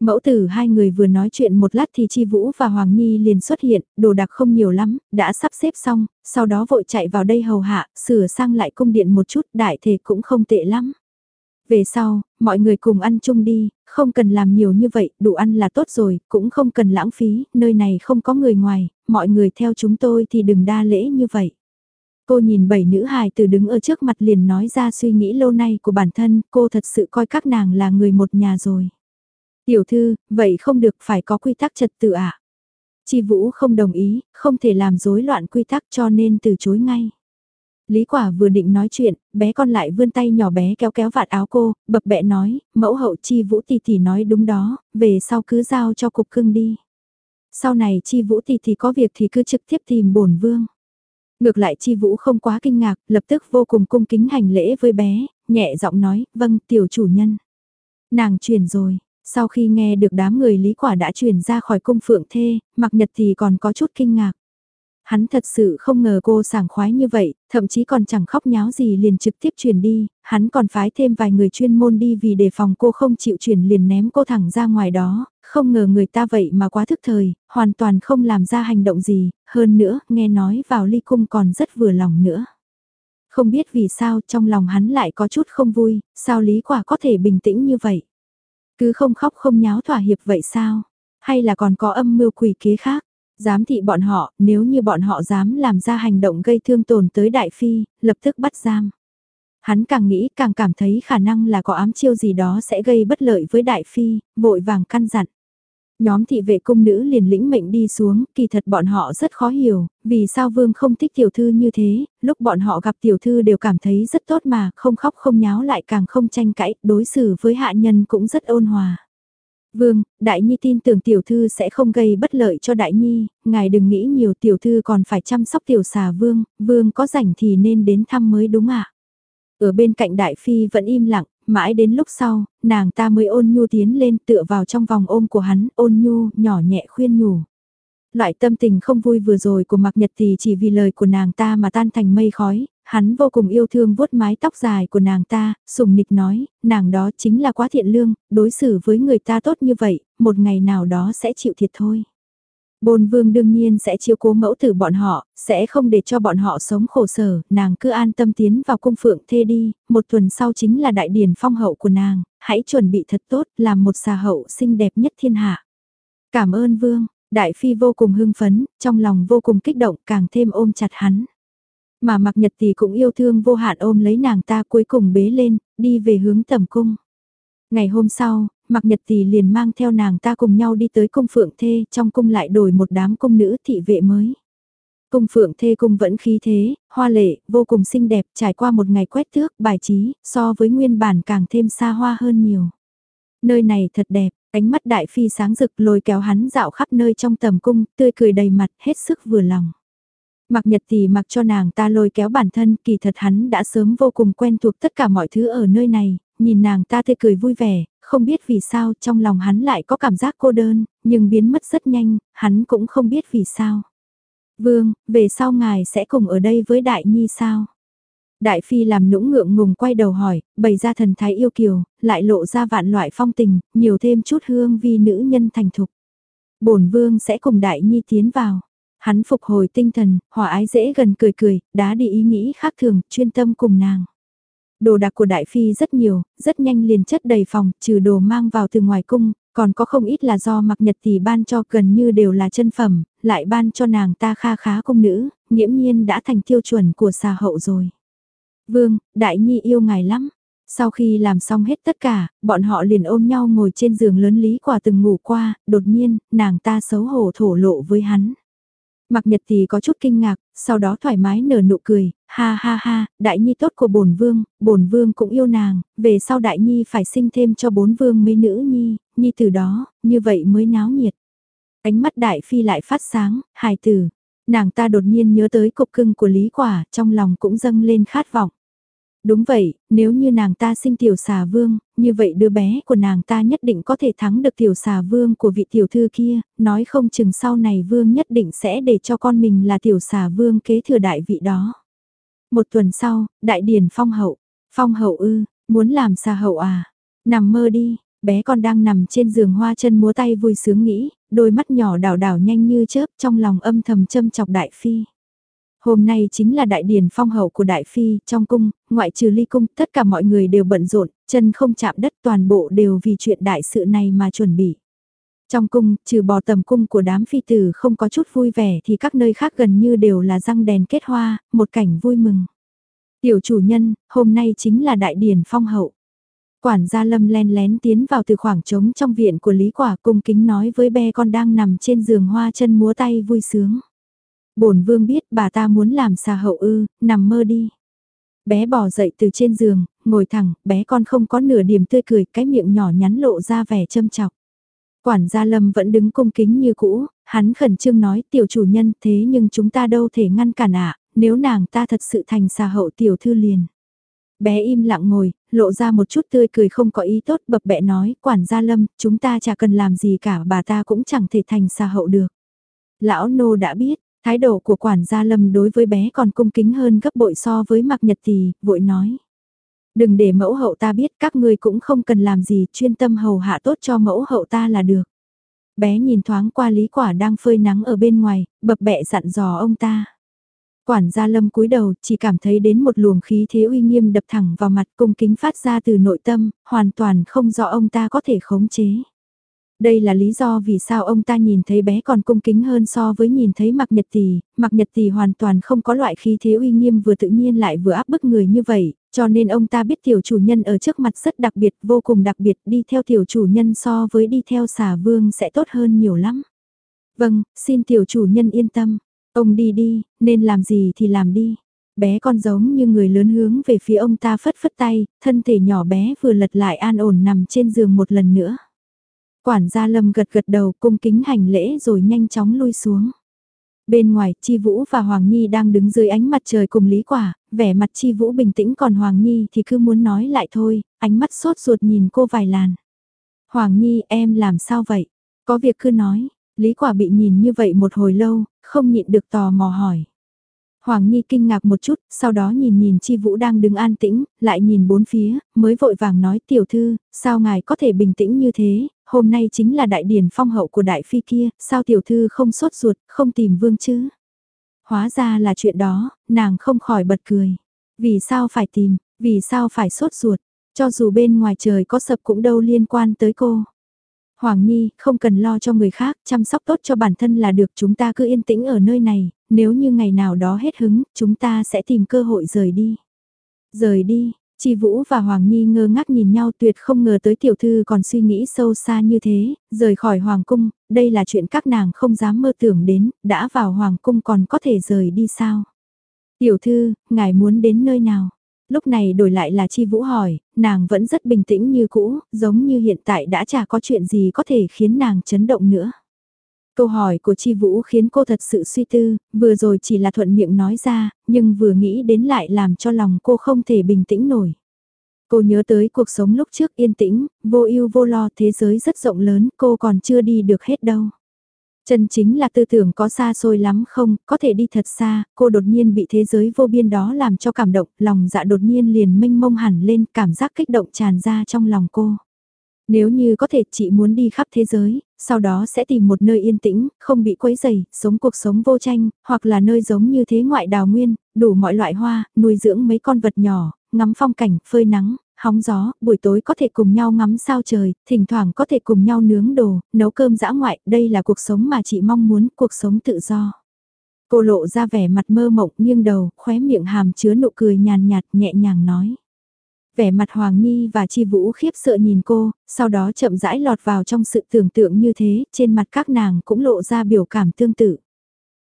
Mẫu tử hai người vừa nói chuyện một lát thì Chi Vũ và Hoàng Nhi liền xuất hiện, đồ đặc không nhiều lắm, đã sắp xếp xong, sau đó vội chạy vào đây hầu hạ, sửa sang lại cung điện một chút, đại thể cũng không tệ lắm. Về sau, mọi người cùng ăn chung đi, không cần làm nhiều như vậy, đủ ăn là tốt rồi, cũng không cần lãng phí, nơi này không có người ngoài, mọi người theo chúng tôi thì đừng đa lễ như vậy. Cô nhìn bảy nữ hài từ đứng ở trước mặt liền nói ra suy nghĩ lâu nay của bản thân, cô thật sự coi các nàng là người một nhà rồi. Tiểu thư, vậy không được phải có quy tắc trật tự ạ. À? Chi Vũ không đồng ý, không thể làm rối loạn quy tắc cho nên từ chối ngay. Lý quả vừa định nói chuyện, bé con lại vươn tay nhỏ bé kéo kéo vạt áo cô, bập bẹ nói, mẫu hậu chi vũ tỷ tỷ nói đúng đó, về sau cứ giao cho cục cưng đi. Sau này chi vũ tỷ tỷ có việc thì cứ trực tiếp tìm bổn vương. Ngược lại chi vũ không quá kinh ngạc, lập tức vô cùng cung kính hành lễ với bé, nhẹ giọng nói, vâng tiểu chủ nhân. Nàng truyền rồi, sau khi nghe được đám người lý quả đã truyền ra khỏi cung phượng thê, mặc nhật thì còn có chút kinh ngạc. Hắn thật sự không ngờ cô sảng khoái như vậy, thậm chí còn chẳng khóc nháo gì liền trực tiếp truyền đi, hắn còn phái thêm vài người chuyên môn đi vì đề phòng cô không chịu truyền liền ném cô thẳng ra ngoài đó, không ngờ người ta vậy mà quá thức thời, hoàn toàn không làm ra hành động gì, hơn nữa, nghe nói vào ly cung còn rất vừa lòng nữa. Không biết vì sao trong lòng hắn lại có chút không vui, sao lý quả có thể bình tĩnh như vậy? Cứ không khóc không nháo thỏa hiệp vậy sao? Hay là còn có âm mưu quỷ kế khác? Giám thị bọn họ, nếu như bọn họ dám làm ra hành động gây thương tổn tới đại phi, lập tức bắt giam. Hắn càng nghĩ càng cảm thấy khả năng là có ám chiêu gì đó sẽ gây bất lợi với đại phi, vội vàng căn dặn. Nhóm thị vệ cung nữ liền lĩnh mệnh đi xuống, kỳ thật bọn họ rất khó hiểu, vì sao vương không thích tiểu thư như thế, lúc bọn họ gặp tiểu thư đều cảm thấy rất tốt mà, không khóc không nháo lại càng không tranh cãi, đối xử với hạ nhân cũng rất ôn hòa. Vương, Đại Nhi tin tưởng tiểu thư sẽ không gây bất lợi cho Đại Nhi, ngài đừng nghĩ nhiều tiểu thư còn phải chăm sóc tiểu xà Vương, Vương có rảnh thì nên đến thăm mới đúng ạ. À? Ở bên cạnh Đại Phi vẫn im lặng, mãi đến lúc sau, nàng ta mới ôn nhu tiến lên tựa vào trong vòng ôm của hắn, ôn nhu, nhỏ nhẹ khuyên nhủ. Loại tâm tình không vui vừa rồi của Mạc Nhật thì chỉ vì lời của nàng ta mà tan thành mây khói, hắn vô cùng yêu thương vuốt mái tóc dài của nàng ta, sùng nịch nói, nàng đó chính là quá thiện lương, đối xử với người ta tốt như vậy, một ngày nào đó sẽ chịu thiệt thôi. Bồn vương đương nhiên sẽ chiếu cố mẫu tử bọn họ, sẽ không để cho bọn họ sống khổ sở, nàng cứ an tâm tiến vào cung phượng thê đi, một tuần sau chính là đại điển phong hậu của nàng, hãy chuẩn bị thật tốt, làm một xà hậu xinh đẹp nhất thiên hạ. Cảm ơn vương, đại phi vô cùng hưng phấn, trong lòng vô cùng kích động, càng thêm ôm chặt hắn. Mà mặc nhật thì cũng yêu thương vô hạn ôm lấy nàng ta cuối cùng bế lên, đi về hướng tầm cung. Ngày hôm sau, Mạc Nhật Tỷ liền mang theo nàng ta cùng nhau đi tới cung phượng thê, trong cung lại đổi một đám cung nữ thị vệ mới. Cung phượng thê cung vẫn khí thế, hoa lệ, vô cùng xinh đẹp, trải qua một ngày quét thước bài trí, so với nguyên bản càng thêm xa hoa hơn nhiều. Nơi này thật đẹp, ánh mắt đại phi sáng rực lôi kéo hắn dạo khắp nơi trong tầm cung, tươi cười đầy mặt, hết sức vừa lòng. Mặc nhật thì mặc cho nàng ta lôi kéo bản thân, kỳ thật hắn đã sớm vô cùng quen thuộc tất cả mọi thứ ở nơi này, nhìn nàng ta tươi cười vui vẻ, không biết vì sao trong lòng hắn lại có cảm giác cô đơn, nhưng biến mất rất nhanh, hắn cũng không biết vì sao. Vương, về sau ngài sẽ cùng ở đây với Đại Nhi sao? Đại Phi làm nũng ngượng ngùng quay đầu hỏi, bày ra thần thái yêu kiều, lại lộ ra vạn loại phong tình, nhiều thêm chút hương vi nữ nhân thành thục. bổn Vương sẽ cùng Đại Nhi tiến vào. Hắn phục hồi tinh thần, hòa ái dễ gần cười cười, đá đi ý nghĩ khác thường, chuyên tâm cùng nàng. Đồ đạc của Đại Phi rất nhiều, rất nhanh liền chất đầy phòng, trừ đồ mang vào từ ngoài cung, còn có không ít là do mặc nhật thì ban cho gần như đều là chân phẩm, lại ban cho nàng ta kha khá công nữ, nghiễm nhiên đã thành tiêu chuẩn của xà hậu rồi. Vương, Đại Nhi yêu ngài lắm. Sau khi làm xong hết tất cả, bọn họ liền ôm nhau ngồi trên giường lớn lý quả từng ngủ qua, đột nhiên, nàng ta xấu hổ thổ lộ với hắn. Mặc nhật thì có chút kinh ngạc, sau đó thoải mái nở nụ cười, ha ha ha, đại nhi tốt của bổn vương, bổn vương cũng yêu nàng, về sau đại nhi phải sinh thêm cho bốn vương mấy nữ nhi, nhi từ đó, như vậy mới náo nhiệt. Ánh mắt đại phi lại phát sáng, hài tử, nàng ta đột nhiên nhớ tới cục cưng của lý quả, trong lòng cũng dâng lên khát vọng. Đúng vậy, nếu như nàng ta sinh tiểu xà vương, như vậy đứa bé của nàng ta nhất định có thể thắng được tiểu xà vương của vị tiểu thư kia, nói không chừng sau này vương nhất định sẽ để cho con mình là tiểu xà vương kế thừa đại vị đó. Một tuần sau, đại điển phong hậu, phong hậu ư, muốn làm xà hậu à, nằm mơ đi, bé con đang nằm trên giường hoa chân múa tay vui sướng nghĩ, đôi mắt nhỏ đảo đảo nhanh như chớp trong lòng âm thầm châm chọc đại phi. Hôm nay chính là đại điển phong hậu của đại phi, trong cung, ngoại trừ ly cung, tất cả mọi người đều bận rộn, chân không chạm đất toàn bộ đều vì chuyện đại sự này mà chuẩn bị. Trong cung, trừ bò tầm cung của đám phi tử không có chút vui vẻ thì các nơi khác gần như đều là răng đèn kết hoa, một cảnh vui mừng. Tiểu chủ nhân, hôm nay chính là đại điển phong hậu. Quản gia lâm len lén tiến vào từ khoảng trống trong viện của Lý Quả cung kính nói với bé con đang nằm trên giường hoa chân múa tay vui sướng bổn vương biết bà ta muốn làm xà hậu ư, nằm mơ đi. Bé bò dậy từ trên giường, ngồi thẳng, bé con không có nửa điểm tươi cười, cái miệng nhỏ nhắn lộ ra vẻ châm chọc. Quản gia Lâm vẫn đứng cung kính như cũ, hắn khẩn trương nói tiểu chủ nhân thế nhưng chúng ta đâu thể ngăn cản ạ, nếu nàng ta thật sự thành xà hậu tiểu thư liền. Bé im lặng ngồi, lộ ra một chút tươi cười không có ý tốt bập bẹ nói, quản gia Lâm, chúng ta chả cần làm gì cả bà ta cũng chẳng thể thành xà hậu được. Lão nô đã biết, Thái độ của quản gia Lâm đối với bé còn cung kính hơn gấp bội so với mặc nhật thì, vội nói. Đừng để mẫu hậu ta biết các ngươi cũng không cần làm gì chuyên tâm hầu hạ tốt cho mẫu hậu ta là được. Bé nhìn thoáng qua lý quả đang phơi nắng ở bên ngoài, bập bẹ dặn dò ông ta. Quản gia lâm cúi đầu chỉ cảm thấy đến một luồng khí thế uy nghiêm đập thẳng vào mặt cung kính phát ra từ nội tâm, hoàn toàn không do ông ta có thể khống chế. Đây là lý do vì sao ông ta nhìn thấy bé còn cung kính hơn so với nhìn thấy mặc nhật tỷ, mặc nhật tỷ hoàn toàn không có loại khí thế uy nghiêm vừa tự nhiên lại vừa áp bức người như vậy, cho nên ông ta biết tiểu chủ nhân ở trước mặt rất đặc biệt, vô cùng đặc biệt, đi theo tiểu chủ nhân so với đi theo xà vương sẽ tốt hơn nhiều lắm. Vâng, xin tiểu chủ nhân yên tâm, ông đi đi, nên làm gì thì làm đi. Bé con giống như người lớn hướng về phía ông ta phất phất tay, thân thể nhỏ bé vừa lật lại an ổn nằm trên giường một lần nữa. Quản gia Lâm gật gật đầu cung kính hành lễ rồi nhanh chóng lui xuống. Bên ngoài, Chi Vũ và Hoàng Nhi đang đứng dưới ánh mặt trời cùng Lý Quả, vẻ mặt Chi Vũ bình tĩnh còn Hoàng Nhi thì cứ muốn nói lại thôi, ánh mắt sốt ruột nhìn cô vài làn. Hoàng Nhi em làm sao vậy? Có việc cứ nói, Lý Quả bị nhìn như vậy một hồi lâu, không nhịn được tò mò hỏi. Hoàng Nhi kinh ngạc một chút, sau đó nhìn nhìn Chi Vũ đang đứng an tĩnh, lại nhìn bốn phía, mới vội vàng nói tiểu thư, sao ngài có thể bình tĩnh như thế, hôm nay chính là đại điển phong hậu của đại phi kia, sao tiểu thư không sốt ruột, không tìm vương chứ? Hóa ra là chuyện đó, nàng không khỏi bật cười. Vì sao phải tìm, vì sao phải sốt ruột, cho dù bên ngoài trời có sập cũng đâu liên quan tới cô. Hoàng Nhi, không cần lo cho người khác, chăm sóc tốt cho bản thân là được chúng ta cứ yên tĩnh ở nơi này, nếu như ngày nào đó hết hứng, chúng ta sẽ tìm cơ hội rời đi. Rời đi, Chi Vũ và Hoàng Nhi ngơ ngác nhìn nhau tuyệt không ngờ tới tiểu thư còn suy nghĩ sâu xa như thế, rời khỏi Hoàng cung, đây là chuyện các nàng không dám mơ tưởng đến, đã vào Hoàng cung còn có thể rời đi sao? Tiểu thư, ngài muốn đến nơi nào? Lúc này đổi lại là Chi Vũ hỏi, nàng vẫn rất bình tĩnh như cũ, giống như hiện tại đã chả có chuyện gì có thể khiến nàng chấn động nữa. Câu hỏi của Chi Vũ khiến cô thật sự suy tư, vừa rồi chỉ là thuận miệng nói ra, nhưng vừa nghĩ đến lại làm cho lòng cô không thể bình tĩnh nổi. Cô nhớ tới cuộc sống lúc trước yên tĩnh, vô ưu vô lo thế giới rất rộng lớn, cô còn chưa đi được hết đâu. Chân chính là tư tưởng có xa xôi lắm không, có thể đi thật xa, cô đột nhiên bị thế giới vô biên đó làm cho cảm động, lòng dạ đột nhiên liền mênh mông hẳn lên, cảm giác kích động tràn ra trong lòng cô. Nếu như có thể chị muốn đi khắp thế giới, sau đó sẽ tìm một nơi yên tĩnh, không bị quấy rầy, sống cuộc sống vô tranh, hoặc là nơi giống như thế ngoại đào nguyên, đủ mọi loại hoa, nuôi dưỡng mấy con vật nhỏ, ngắm phong cảnh, phơi nắng, hóng gió, buổi tối có thể cùng nhau ngắm sao trời, thỉnh thoảng có thể cùng nhau nướng đồ, nấu cơm dã ngoại, đây là cuộc sống mà chị mong muốn, cuộc sống tự do. Cô lộ ra vẻ mặt mơ mộng nghiêng đầu, khóe miệng hàm chứa nụ cười nhàn nhạt nhẹ nhàng nói. Vẻ mặt Hoàng Nhi và Chi Vũ khiếp sợ nhìn cô, sau đó chậm rãi lọt vào trong sự tưởng tượng như thế, trên mặt các nàng cũng lộ ra biểu cảm tương tự.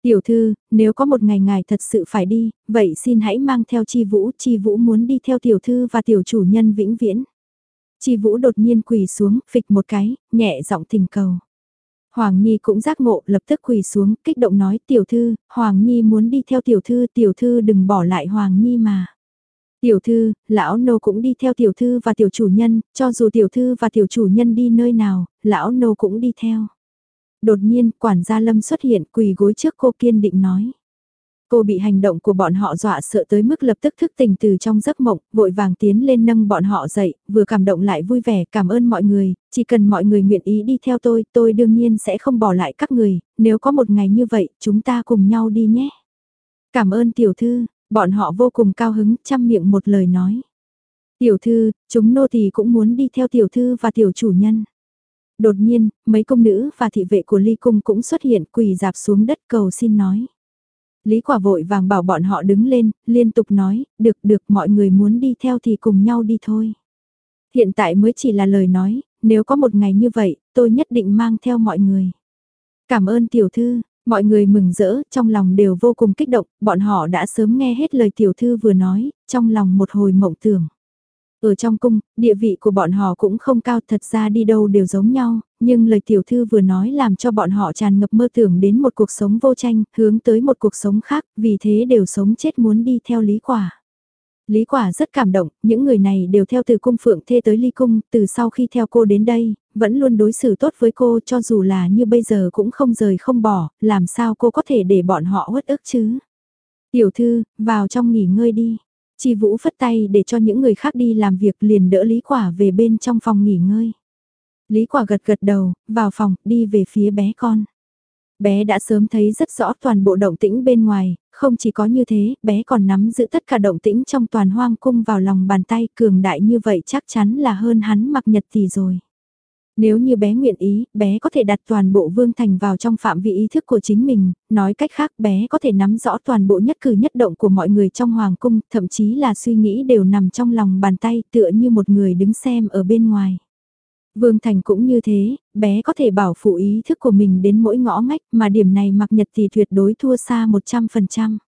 Tiểu thư, nếu có một ngày ngài thật sự phải đi, vậy xin hãy mang theo Chi Vũ, Chi Vũ muốn đi theo tiểu thư và tiểu chủ nhân vĩnh viễn. Chi Vũ đột nhiên quỳ xuống, phịch một cái, nhẹ giọng thỉnh cầu. Hoàng Nhi cũng giác ngộ, lập tức quỳ xuống, kích động nói, tiểu thư, Hoàng Nhi muốn đi theo tiểu thư, tiểu thư đừng bỏ lại Hoàng Nhi mà. Tiểu thư, lão nô cũng đi theo tiểu thư và tiểu chủ nhân, cho dù tiểu thư và tiểu chủ nhân đi nơi nào, lão nô cũng đi theo. Đột nhiên, quản gia Lâm xuất hiện quỳ gối trước cô kiên định nói. Cô bị hành động của bọn họ dọa sợ tới mức lập tức thức tỉnh từ trong giấc mộng, vội vàng tiến lên nâng bọn họ dậy, vừa cảm động lại vui vẻ, cảm ơn mọi người, chỉ cần mọi người nguyện ý đi theo tôi, tôi đương nhiên sẽ không bỏ lại các người, nếu có một ngày như vậy, chúng ta cùng nhau đi nhé. Cảm ơn tiểu thư, bọn họ vô cùng cao hứng, chăm miệng một lời nói. Tiểu thư, chúng nô tỳ cũng muốn đi theo tiểu thư và tiểu chủ nhân. Đột nhiên, mấy công nữ và thị vệ của ly cung cũng xuất hiện quỳ dạp xuống đất cầu xin nói. Lý quả vội vàng bảo bọn họ đứng lên, liên tục nói, được được mọi người muốn đi theo thì cùng nhau đi thôi. Hiện tại mới chỉ là lời nói, nếu có một ngày như vậy, tôi nhất định mang theo mọi người. Cảm ơn tiểu thư, mọi người mừng rỡ, trong lòng đều vô cùng kích động, bọn họ đã sớm nghe hết lời tiểu thư vừa nói, trong lòng một hồi mộng tưởng. Ở trong cung, địa vị của bọn họ cũng không cao thật ra đi đâu đều giống nhau, nhưng lời tiểu thư vừa nói làm cho bọn họ tràn ngập mơ tưởng đến một cuộc sống vô tranh, hướng tới một cuộc sống khác, vì thế đều sống chết muốn đi theo lý quả. Lý quả rất cảm động, những người này đều theo từ cung phượng thê tới ly cung, từ sau khi theo cô đến đây, vẫn luôn đối xử tốt với cô cho dù là như bây giờ cũng không rời không bỏ, làm sao cô có thể để bọn họ uất ức chứ. Tiểu thư, vào trong nghỉ ngơi đi. Chi Vũ phất tay để cho những người khác đi làm việc liền đỡ Lý Quả về bên trong phòng nghỉ ngơi. Lý Quả gật gật đầu, vào phòng, đi về phía bé con. Bé đã sớm thấy rất rõ toàn bộ động tĩnh bên ngoài, không chỉ có như thế, bé còn nắm giữ tất cả động tĩnh trong toàn hoang cung vào lòng bàn tay cường đại như vậy chắc chắn là hơn hắn mặc nhật thì rồi. Nếu như bé nguyện ý, bé có thể đặt toàn bộ Vương Thành vào trong phạm vi ý thức của chính mình, nói cách khác bé có thể nắm rõ toàn bộ nhất cử nhất động của mọi người trong Hoàng cung, thậm chí là suy nghĩ đều nằm trong lòng bàn tay tựa như một người đứng xem ở bên ngoài. Vương Thành cũng như thế, bé có thể bảo phụ ý thức của mình đến mỗi ngõ ngách mà điểm này mặc nhật thì tuyệt đối thua xa 100%.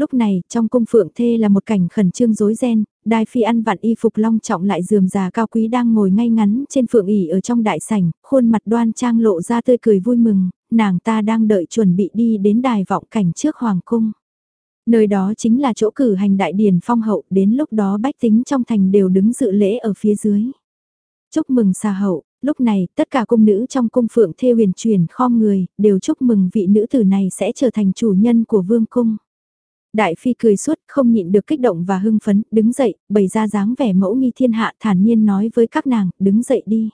Lúc này, trong cung phượng thê là một cảnh khẩn trương rối ren, đai phi ăn vặn y phục long trọng lại dườm già cao quý đang ngồi ngay ngắn trên phượng ỉ ở trong đại sảnh, khuôn mặt đoan trang lộ ra tươi cười vui mừng, nàng ta đang đợi chuẩn bị đi đến đài vọng cảnh trước hoàng cung. Nơi đó chính là chỗ cử hành đại điển phong hậu, đến lúc đó bách tính trong thành đều đứng dự lễ ở phía dưới. Chúc mừng xà hậu, lúc này tất cả cung nữ trong cung phượng thê huyền truyền khom người, đều chúc mừng vị nữ tử này sẽ trở thành chủ nhân của vương cung. Đại phi cười suốt, không nhịn được kích động và hưng phấn, đứng dậy, bày ra dáng vẻ mẫu nghi thiên hạ thản nhiên nói với các nàng, đứng dậy đi.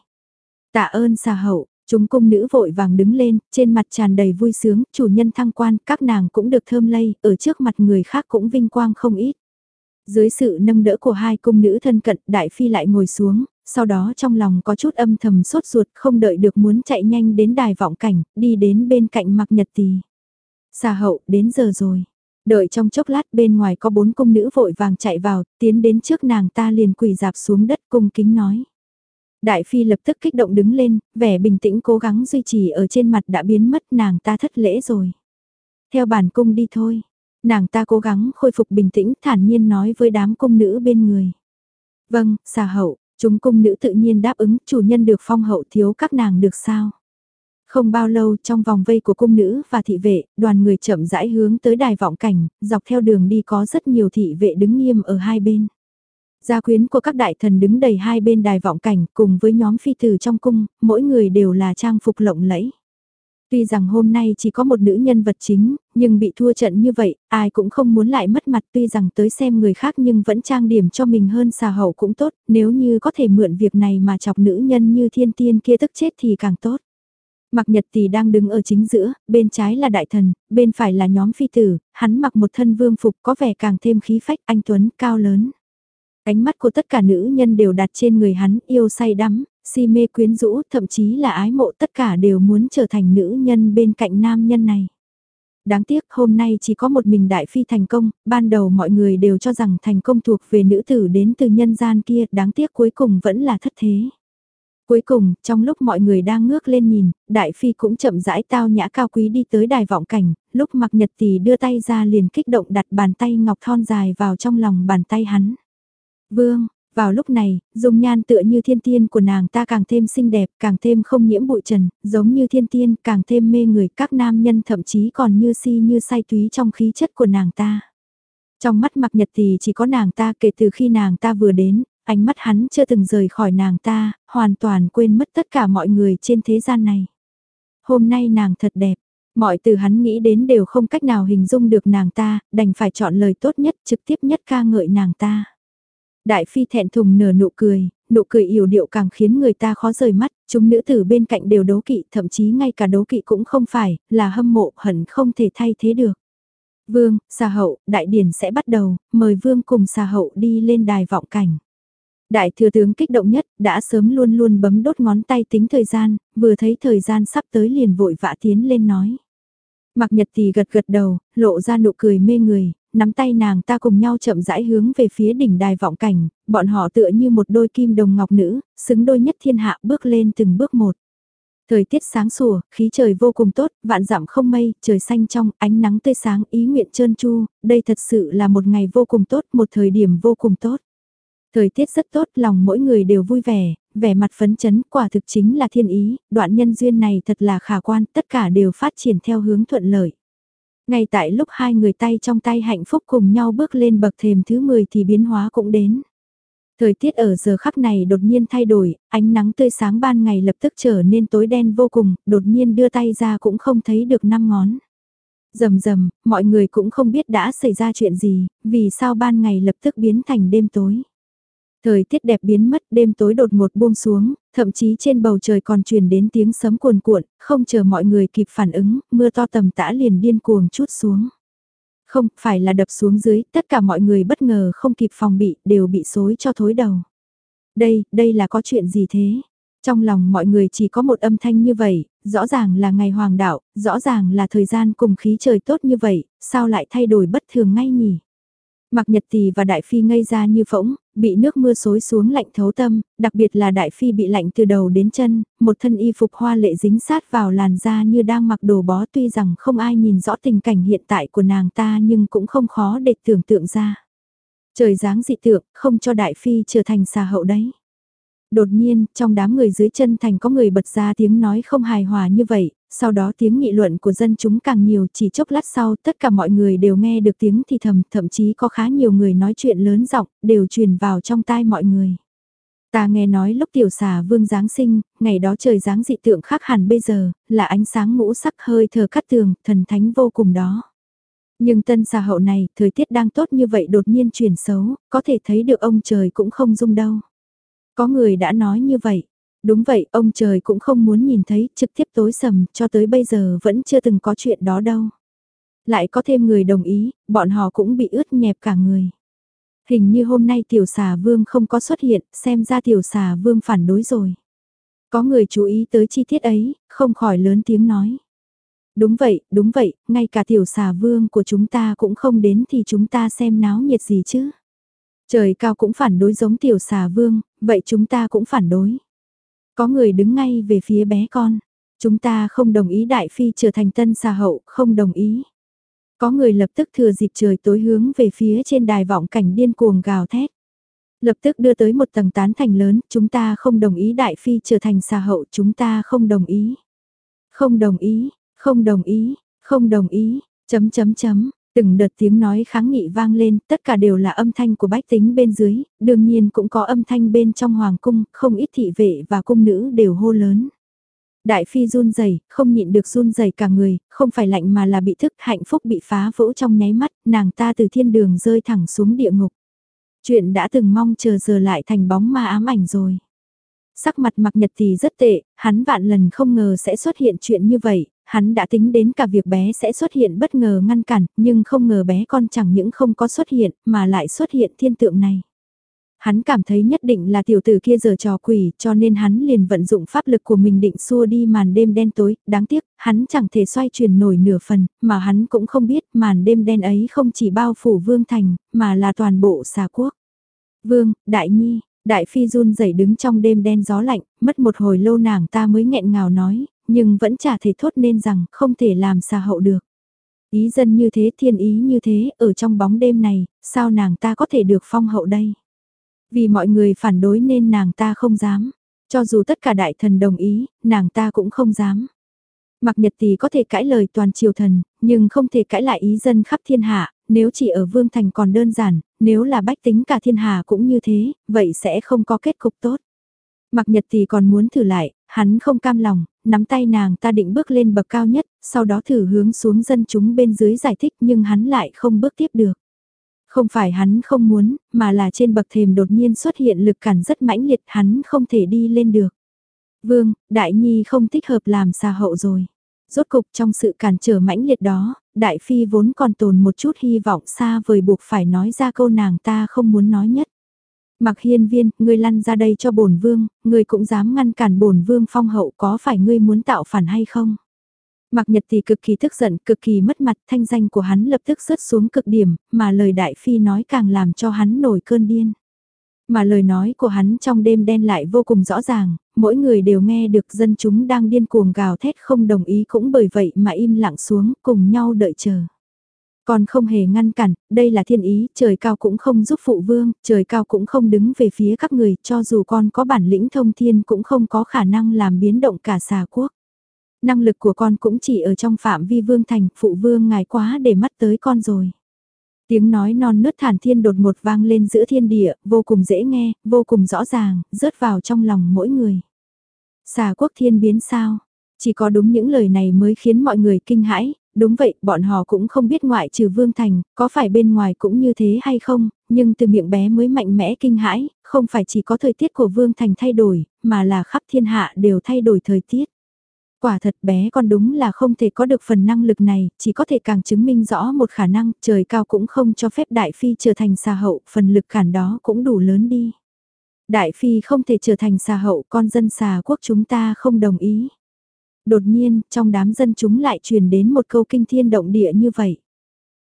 Tạ ơn xà hậu, chúng cung nữ vội vàng đứng lên, trên mặt tràn đầy vui sướng, chủ nhân thăng quan, các nàng cũng được thơm lây, ở trước mặt người khác cũng vinh quang không ít. Dưới sự nâng đỡ của hai cung nữ thân cận, đại phi lại ngồi xuống, sau đó trong lòng có chút âm thầm sốt ruột, không đợi được muốn chạy nhanh đến đài vọng cảnh, đi đến bên cạnh mặc nhật tì. Xà hậu, đến giờ rồi. Đợi trong chốc lát bên ngoài có bốn cung nữ vội vàng chạy vào, tiến đến trước nàng ta liền quỳ dạp xuống đất cung kính nói. Đại phi lập tức kích động đứng lên, vẻ bình tĩnh cố gắng duy trì ở trên mặt đã biến mất nàng ta thất lễ rồi. Theo bản cung đi thôi, nàng ta cố gắng khôi phục bình tĩnh thản nhiên nói với đám cung nữ bên người. Vâng, xà hậu, chúng cung nữ tự nhiên đáp ứng chủ nhân được phong hậu thiếu các nàng được sao. Không bao lâu trong vòng vây của cung nữ và thị vệ, đoàn người chậm rãi hướng tới đài vọng cảnh, dọc theo đường đi có rất nhiều thị vệ đứng nghiêm ở hai bên. Gia quyến của các đại thần đứng đầy hai bên đài vọng cảnh cùng với nhóm phi tử trong cung, mỗi người đều là trang phục lộng lẫy. Tuy rằng hôm nay chỉ có một nữ nhân vật chính, nhưng bị thua trận như vậy, ai cũng không muốn lại mất mặt tuy rằng tới xem người khác nhưng vẫn trang điểm cho mình hơn xà hậu cũng tốt, nếu như có thể mượn việc này mà chọc nữ nhân như thiên tiên kia tức chết thì càng tốt. Mặc nhật thì đang đứng ở chính giữa, bên trái là đại thần, bên phải là nhóm phi tử, hắn mặc một thân vương phục có vẻ càng thêm khí phách anh Tuấn cao lớn. Ánh mắt của tất cả nữ nhân đều đặt trên người hắn yêu say đắm, si mê quyến rũ, thậm chí là ái mộ tất cả đều muốn trở thành nữ nhân bên cạnh nam nhân này. Đáng tiếc hôm nay chỉ có một mình đại phi thành công, ban đầu mọi người đều cho rằng thành công thuộc về nữ tử đến từ nhân gian kia, đáng tiếc cuối cùng vẫn là thất thế. Cuối cùng, trong lúc mọi người đang ngước lên nhìn, đại phi cũng chậm rãi tao nhã cao quý đi tới đài vọng cảnh, lúc mặc nhật tỷ đưa tay ra liền kích động đặt bàn tay ngọc thon dài vào trong lòng bàn tay hắn. Vương, vào lúc này, dung nhan tựa như thiên tiên của nàng ta càng thêm xinh đẹp, càng thêm không nhiễm bụi trần, giống như thiên tiên, càng thêm mê người, các nam nhân thậm chí còn như si như say túy trong khí chất của nàng ta. Trong mắt mặc nhật thì chỉ có nàng ta kể từ khi nàng ta vừa đến, ánh mắt hắn chưa từng rời khỏi nàng ta, hoàn toàn quên mất tất cả mọi người trên thế gian này. Hôm nay nàng thật đẹp, mọi từ hắn nghĩ đến đều không cách nào hình dung được nàng ta, đành phải chọn lời tốt nhất trực tiếp nhất ca ngợi nàng ta. Đại phi thẹn thùng nở nụ cười, nụ cười yểu điệu càng khiến người ta khó rời mắt, chúng nữ tử bên cạnh đều đấu kỵ, thậm chí ngay cả đấu kỵ cũng không phải, là hâm mộ hận không thể thay thế được. Vương, xà hậu, đại điển sẽ bắt đầu, mời vương cùng xà hậu đi lên đài vọng cảnh. Đại thừa tướng kích động nhất, đã sớm luôn luôn bấm đốt ngón tay tính thời gian, vừa thấy thời gian sắp tới liền vội vã tiến lên nói. Mặc nhật thì gật gật đầu, lộ ra nụ cười mê người, nắm tay nàng ta cùng nhau chậm rãi hướng về phía đỉnh đài vọng cảnh, bọn họ tựa như một đôi kim đồng ngọc nữ, xứng đôi nhất thiên hạ bước lên từng bước một. Thời tiết sáng sủa, khí trời vô cùng tốt, vạn dặm không mây, trời xanh trong, ánh nắng tươi sáng, ý nguyện trơn chu, đây thật sự là một ngày vô cùng tốt, một thời điểm vô cùng tốt. Thời tiết rất tốt, lòng mỗi người đều vui vẻ, vẻ mặt phấn chấn, quả thực chính là thiên ý, đoạn nhân duyên này thật là khả quan, tất cả đều phát triển theo hướng thuận lợi. Ngay tại lúc hai người tay trong tay hạnh phúc cùng nhau bước lên bậc thềm thứ 10 thì biến hóa cũng đến. Thời tiết ở giờ khắc này đột nhiên thay đổi, ánh nắng tươi sáng ban ngày lập tức trở nên tối đen vô cùng, đột nhiên đưa tay ra cũng không thấy được năm ngón. Rầm rầm, mọi người cũng không biết đã xảy ra chuyện gì, vì sao ban ngày lập tức biến thành đêm tối. Thời tiết đẹp biến mất đêm tối đột ngột buông xuống, thậm chí trên bầu trời còn truyền đến tiếng sấm cuồn cuộn, không chờ mọi người kịp phản ứng, mưa to tầm tã liền điên cuồng chút xuống. Không, phải là đập xuống dưới, tất cả mọi người bất ngờ không kịp phòng bị, đều bị xối cho thối đầu. Đây, đây là có chuyện gì thế? Trong lòng mọi người chỉ có một âm thanh như vậy, rõ ràng là ngày hoàng đạo, rõ ràng là thời gian cùng khí trời tốt như vậy, sao lại thay đổi bất thường ngay nhỉ? Mặc Nhật Tỳ và Đại Phi ngây ra như phỗng, bị nước mưa xối xuống lạnh thấu tâm, đặc biệt là Đại Phi bị lạnh từ đầu đến chân, một thân y phục hoa lệ dính sát vào làn da như đang mặc đồ bó tuy rằng không ai nhìn rõ tình cảnh hiện tại của nàng ta nhưng cũng không khó để tưởng tượng ra. Trời dáng dị tượng, không cho Đại Phi trở thành xà hậu đấy. Đột nhiên, trong đám người dưới chân thành có người bật ra tiếng nói không hài hòa như vậy, sau đó tiếng nghị luận của dân chúng càng nhiều chỉ chốc lát sau tất cả mọi người đều nghe được tiếng thì thầm, thậm chí có khá nhiều người nói chuyện lớn giọng đều truyền vào trong tai mọi người. Ta nghe nói lúc tiểu xà vương Giáng sinh, ngày đó trời Giáng dị tượng khác hẳn bây giờ, là ánh sáng ngũ sắc hơi thở cắt tường, thần thánh vô cùng đó. Nhưng tân xà hậu này, thời tiết đang tốt như vậy đột nhiên chuyển xấu, có thể thấy được ông trời cũng không dung đâu. Có người đã nói như vậy. Đúng vậy, ông trời cũng không muốn nhìn thấy, trực tiếp tối sầm, cho tới bây giờ vẫn chưa từng có chuyện đó đâu. Lại có thêm người đồng ý, bọn họ cũng bị ướt nhẹp cả người. Hình như hôm nay tiểu xà vương không có xuất hiện, xem ra tiểu xà vương phản đối rồi. Có người chú ý tới chi tiết ấy, không khỏi lớn tiếng nói. Đúng vậy, đúng vậy, ngay cả tiểu xà vương của chúng ta cũng không đến thì chúng ta xem náo nhiệt gì chứ. Trời cao cũng phản đối giống tiểu xà vương, vậy chúng ta cũng phản đối. Có người đứng ngay về phía bé con. Chúng ta không đồng ý đại phi trở thành tân xà hậu, không đồng ý. Có người lập tức thừa dịp trời tối hướng về phía trên đài vọng cảnh điên cuồng gào thét. Lập tức đưa tới một tầng tán thành lớn, chúng ta không đồng ý đại phi trở thành xà hậu, chúng ta không đồng ý. Không đồng ý, không đồng ý, không đồng ý, chấm chấm chấm, từng đợt tiếng nói kháng nghị vang lên, tất cả đều là âm thanh của bách tính bên dưới, đương nhiên cũng có âm thanh bên trong hoàng cung, không ít thị vệ và cung nữ đều hô lớn. Đại phi run rẩy, không nhịn được run rẩy cả người, không phải lạnh mà là bị thức, hạnh phúc bị phá vỡ trong nháy mắt, nàng ta từ thiên đường rơi thẳng xuống địa ngục. Chuyện đã từng mong chờ giờ lại thành bóng ma ám ảnh rồi. Sắc mặt mặc nhật thì rất tệ, hắn vạn lần không ngờ sẽ xuất hiện chuyện như vậy, hắn đã tính đến cả việc bé sẽ xuất hiện bất ngờ ngăn cản, nhưng không ngờ bé con chẳng những không có xuất hiện, mà lại xuất hiện thiên tượng này. Hắn cảm thấy nhất định là tiểu tử kia giờ trò quỷ, cho nên hắn liền vận dụng pháp lực của mình định xua đi màn đêm đen tối, đáng tiếc, hắn chẳng thể xoay chuyển nổi nửa phần, mà hắn cũng không biết màn đêm đen ấy không chỉ bao phủ vương thành, mà là toàn bộ xà quốc. Vương, Đại Nhi, Đại Phi run rẩy đứng trong đêm đen gió lạnh, mất một hồi lâu nàng ta mới nghẹn ngào nói, nhưng vẫn chả thể thốt nên rằng không thể làm xà hậu được. Ý dân như thế thiên ý như thế, ở trong bóng đêm này, sao nàng ta có thể được phong hậu đây? Vì mọi người phản đối nên nàng ta không dám. Cho dù tất cả đại thần đồng ý, nàng ta cũng không dám. Mặc nhật thì có thể cãi lời toàn triều thần, nhưng không thể cãi lại ý dân khắp thiên hạ, nếu chỉ ở Vương Thành còn đơn giản, nếu là bách tính cả thiên hạ cũng như thế, vậy sẽ không có kết cục tốt. Mặc nhật thì còn muốn thử lại, hắn không cam lòng, nắm tay nàng ta định bước lên bậc cao nhất, sau đó thử hướng xuống dân chúng bên dưới giải thích nhưng hắn lại không bước tiếp được. Không phải hắn không muốn, mà là trên bậc thềm đột nhiên xuất hiện lực cản rất mãnh liệt hắn không thể đi lên được. Vương, Đại Nhi không thích hợp làm xa hậu rồi. Rốt cục trong sự cản trở mãnh liệt đó, Đại Phi vốn còn tồn một chút hy vọng xa vời buộc phải nói ra câu nàng ta không muốn nói nhất. Mặc hiên viên, ngươi lăn ra đây cho bổn vương, ngươi cũng dám ngăn cản bổn vương phong hậu có phải ngươi muốn tạo phản hay không? Mạc Nhật thì cực kỳ tức giận, cực kỳ mất mặt, thanh danh của hắn lập tức rớt xuống cực điểm, mà lời đại phi nói càng làm cho hắn nổi cơn điên. Mà lời nói của hắn trong đêm đen lại vô cùng rõ ràng, mỗi người đều nghe được dân chúng đang điên cuồng gào thét không đồng ý cũng bởi vậy mà im lặng xuống cùng nhau đợi chờ. Còn không hề ngăn cản, đây là thiên ý, trời cao cũng không giúp phụ vương, trời cao cũng không đứng về phía các người, cho dù con có bản lĩnh thông thiên cũng không có khả năng làm biến động cả xà quốc. Năng lực của con cũng chỉ ở trong phạm vi vương thành, phụ vương ngài quá để mắt tới con rồi. Tiếng nói non nớt thản thiên đột ngột vang lên giữa thiên địa, vô cùng dễ nghe, vô cùng rõ ràng, rớt vào trong lòng mỗi người. Xà quốc thiên biến sao? Chỉ có đúng những lời này mới khiến mọi người kinh hãi, đúng vậy, bọn họ cũng không biết ngoại trừ Vương Thành, có phải bên ngoài cũng như thế hay không, nhưng từ miệng bé mới mạnh mẽ kinh hãi, không phải chỉ có thời tiết của Vương Thành thay đổi, mà là khắp thiên hạ đều thay đổi thời tiết. Quả thật bé con đúng là không thể có được phần năng lực này, chỉ có thể càng chứng minh rõ một khả năng, trời cao cũng không cho phép Đại Phi trở thành xà hậu, phần lực cản đó cũng đủ lớn đi. Đại Phi không thể trở thành xà hậu, con dân xà quốc chúng ta không đồng ý. Đột nhiên, trong đám dân chúng lại truyền đến một câu kinh thiên động địa như vậy.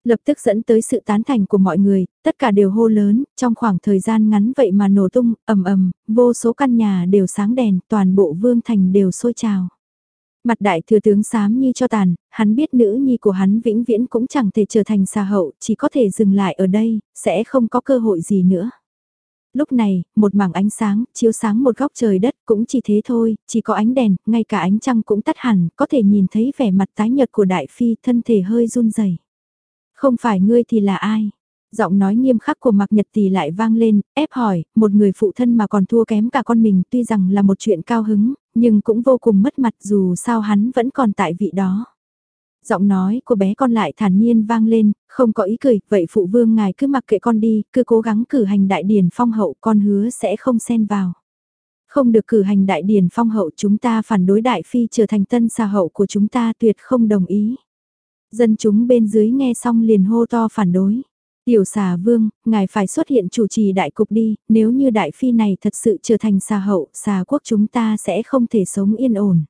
Lập tức dẫn tới sự tán thành của mọi người, tất cả đều hô lớn, trong khoảng thời gian ngắn vậy mà nổ tung, ầm ầm, vô số căn nhà đều sáng đèn, toàn bộ vương thành đều sôi trào. Mặt đại thừa tướng xám như cho tàn, hắn biết nữ nhi của hắn vĩnh viễn cũng chẳng thể trở thành xà hậu, chỉ có thể dừng lại ở đây, sẽ không có cơ hội gì nữa. Lúc này, một mảng ánh sáng, chiếu sáng một góc trời đất cũng chỉ thế thôi, chỉ có ánh đèn, ngay cả ánh trăng cũng tắt hẳn, có thể nhìn thấy vẻ mặt tái nhợt của đại phi, thân thể hơi run rẩy. Không phải ngươi thì là ai? Giọng nói nghiêm khắc của Mạc Nhật Tỷ lại vang lên, ép hỏi, một người phụ thân mà còn thua kém cả con mình tuy rằng là một chuyện cao hứng, nhưng cũng vô cùng mất mặt dù sao hắn vẫn còn tại vị đó. Giọng nói của bé con lại thản nhiên vang lên, không có ý cười, vậy phụ vương ngài cứ mặc kệ con đi, cứ cố gắng cử hành đại điển phong hậu con hứa sẽ không xen vào. Không được cử hành đại điển phong hậu chúng ta phản đối đại phi trở thành tân xà hậu của chúng ta tuyệt không đồng ý. Dân chúng bên dưới nghe xong liền hô to phản đối. Tiểu xà vương, ngài phải xuất hiện chủ trì đại cục đi, nếu như đại phi này thật sự trở thành xà hậu, xà quốc chúng ta sẽ không thể sống yên ổn.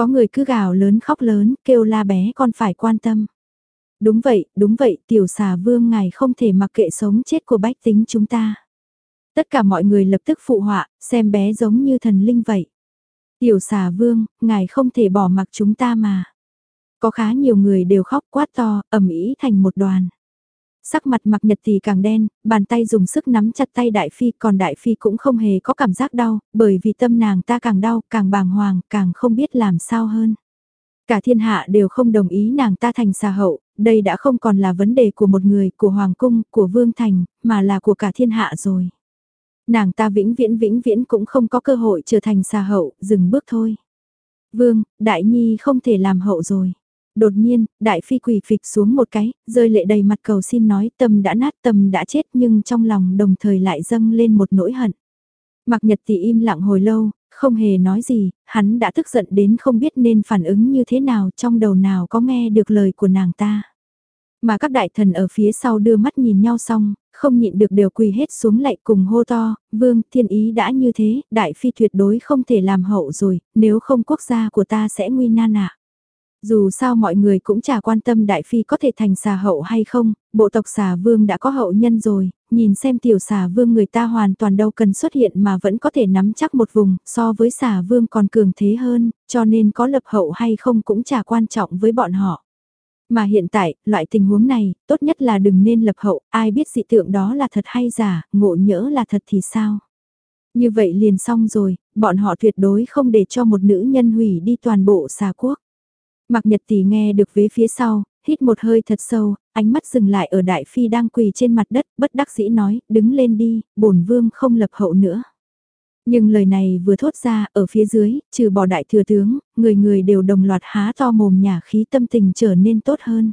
Có người cứ gào lớn khóc lớn, kêu la bé con phải quan tâm. Đúng vậy, đúng vậy, tiểu xà vương ngài không thể mặc kệ sống chết của bách tính chúng ta. Tất cả mọi người lập tức phụ họa, xem bé giống như thần linh vậy. Tiểu xà vương, ngài không thể bỏ mặc chúng ta mà. Có khá nhiều người đều khóc quát to, ầm ĩ thành một đoàn. Sắc mặt mặc nhật thì càng đen, bàn tay dùng sức nắm chặt tay đại phi còn đại phi cũng không hề có cảm giác đau, bởi vì tâm nàng ta càng đau, càng bàng hoàng, càng không biết làm sao hơn. Cả thiên hạ đều không đồng ý nàng ta thành xà hậu, đây đã không còn là vấn đề của một người, của Hoàng Cung, của Vương Thành, mà là của cả thiên hạ rồi. Nàng ta vĩnh viễn vĩnh viễn cũng không có cơ hội trở thành xà hậu, dừng bước thôi. Vương, Đại Nhi không thể làm hậu rồi. Đột nhiên, đại phi quỳ phịch xuống một cái, rơi lệ đầy mặt cầu xin nói tâm đã nát tâm đã chết nhưng trong lòng đồng thời lại dâng lên một nỗi hận. Mặc nhật thì im lặng hồi lâu, không hề nói gì, hắn đã tức giận đến không biết nên phản ứng như thế nào trong đầu nào có nghe được lời của nàng ta. Mà các đại thần ở phía sau đưa mắt nhìn nhau xong, không nhịn được đều quỳ hết xuống lại cùng hô to, vương, thiên ý đã như thế, đại phi tuyệt đối không thể làm hậu rồi, nếu không quốc gia của ta sẽ nguy nan ạ. Dù sao mọi người cũng chả quan tâm đại phi có thể thành xà hậu hay không, bộ tộc xà vương đã có hậu nhân rồi, nhìn xem tiểu xà vương người ta hoàn toàn đâu cần xuất hiện mà vẫn có thể nắm chắc một vùng, so với xà vương còn cường thế hơn, cho nên có lập hậu hay không cũng chả quan trọng với bọn họ. Mà hiện tại, loại tình huống này, tốt nhất là đừng nên lập hậu, ai biết dị tượng đó là thật hay giả, ngộ nhỡ là thật thì sao? Như vậy liền xong rồi, bọn họ tuyệt đối không để cho một nữ nhân hủy đi toàn bộ xà quốc mạc nhật tỷ nghe được vế phía sau, hít một hơi thật sâu, ánh mắt dừng lại ở đại phi đang quỳ trên mặt đất, bất đắc dĩ nói, đứng lên đi, bổn vương không lập hậu nữa. Nhưng lời này vừa thốt ra, ở phía dưới, trừ bỏ đại thừa tướng, người người đều đồng loạt há to mồm nhả khí tâm tình trở nên tốt hơn.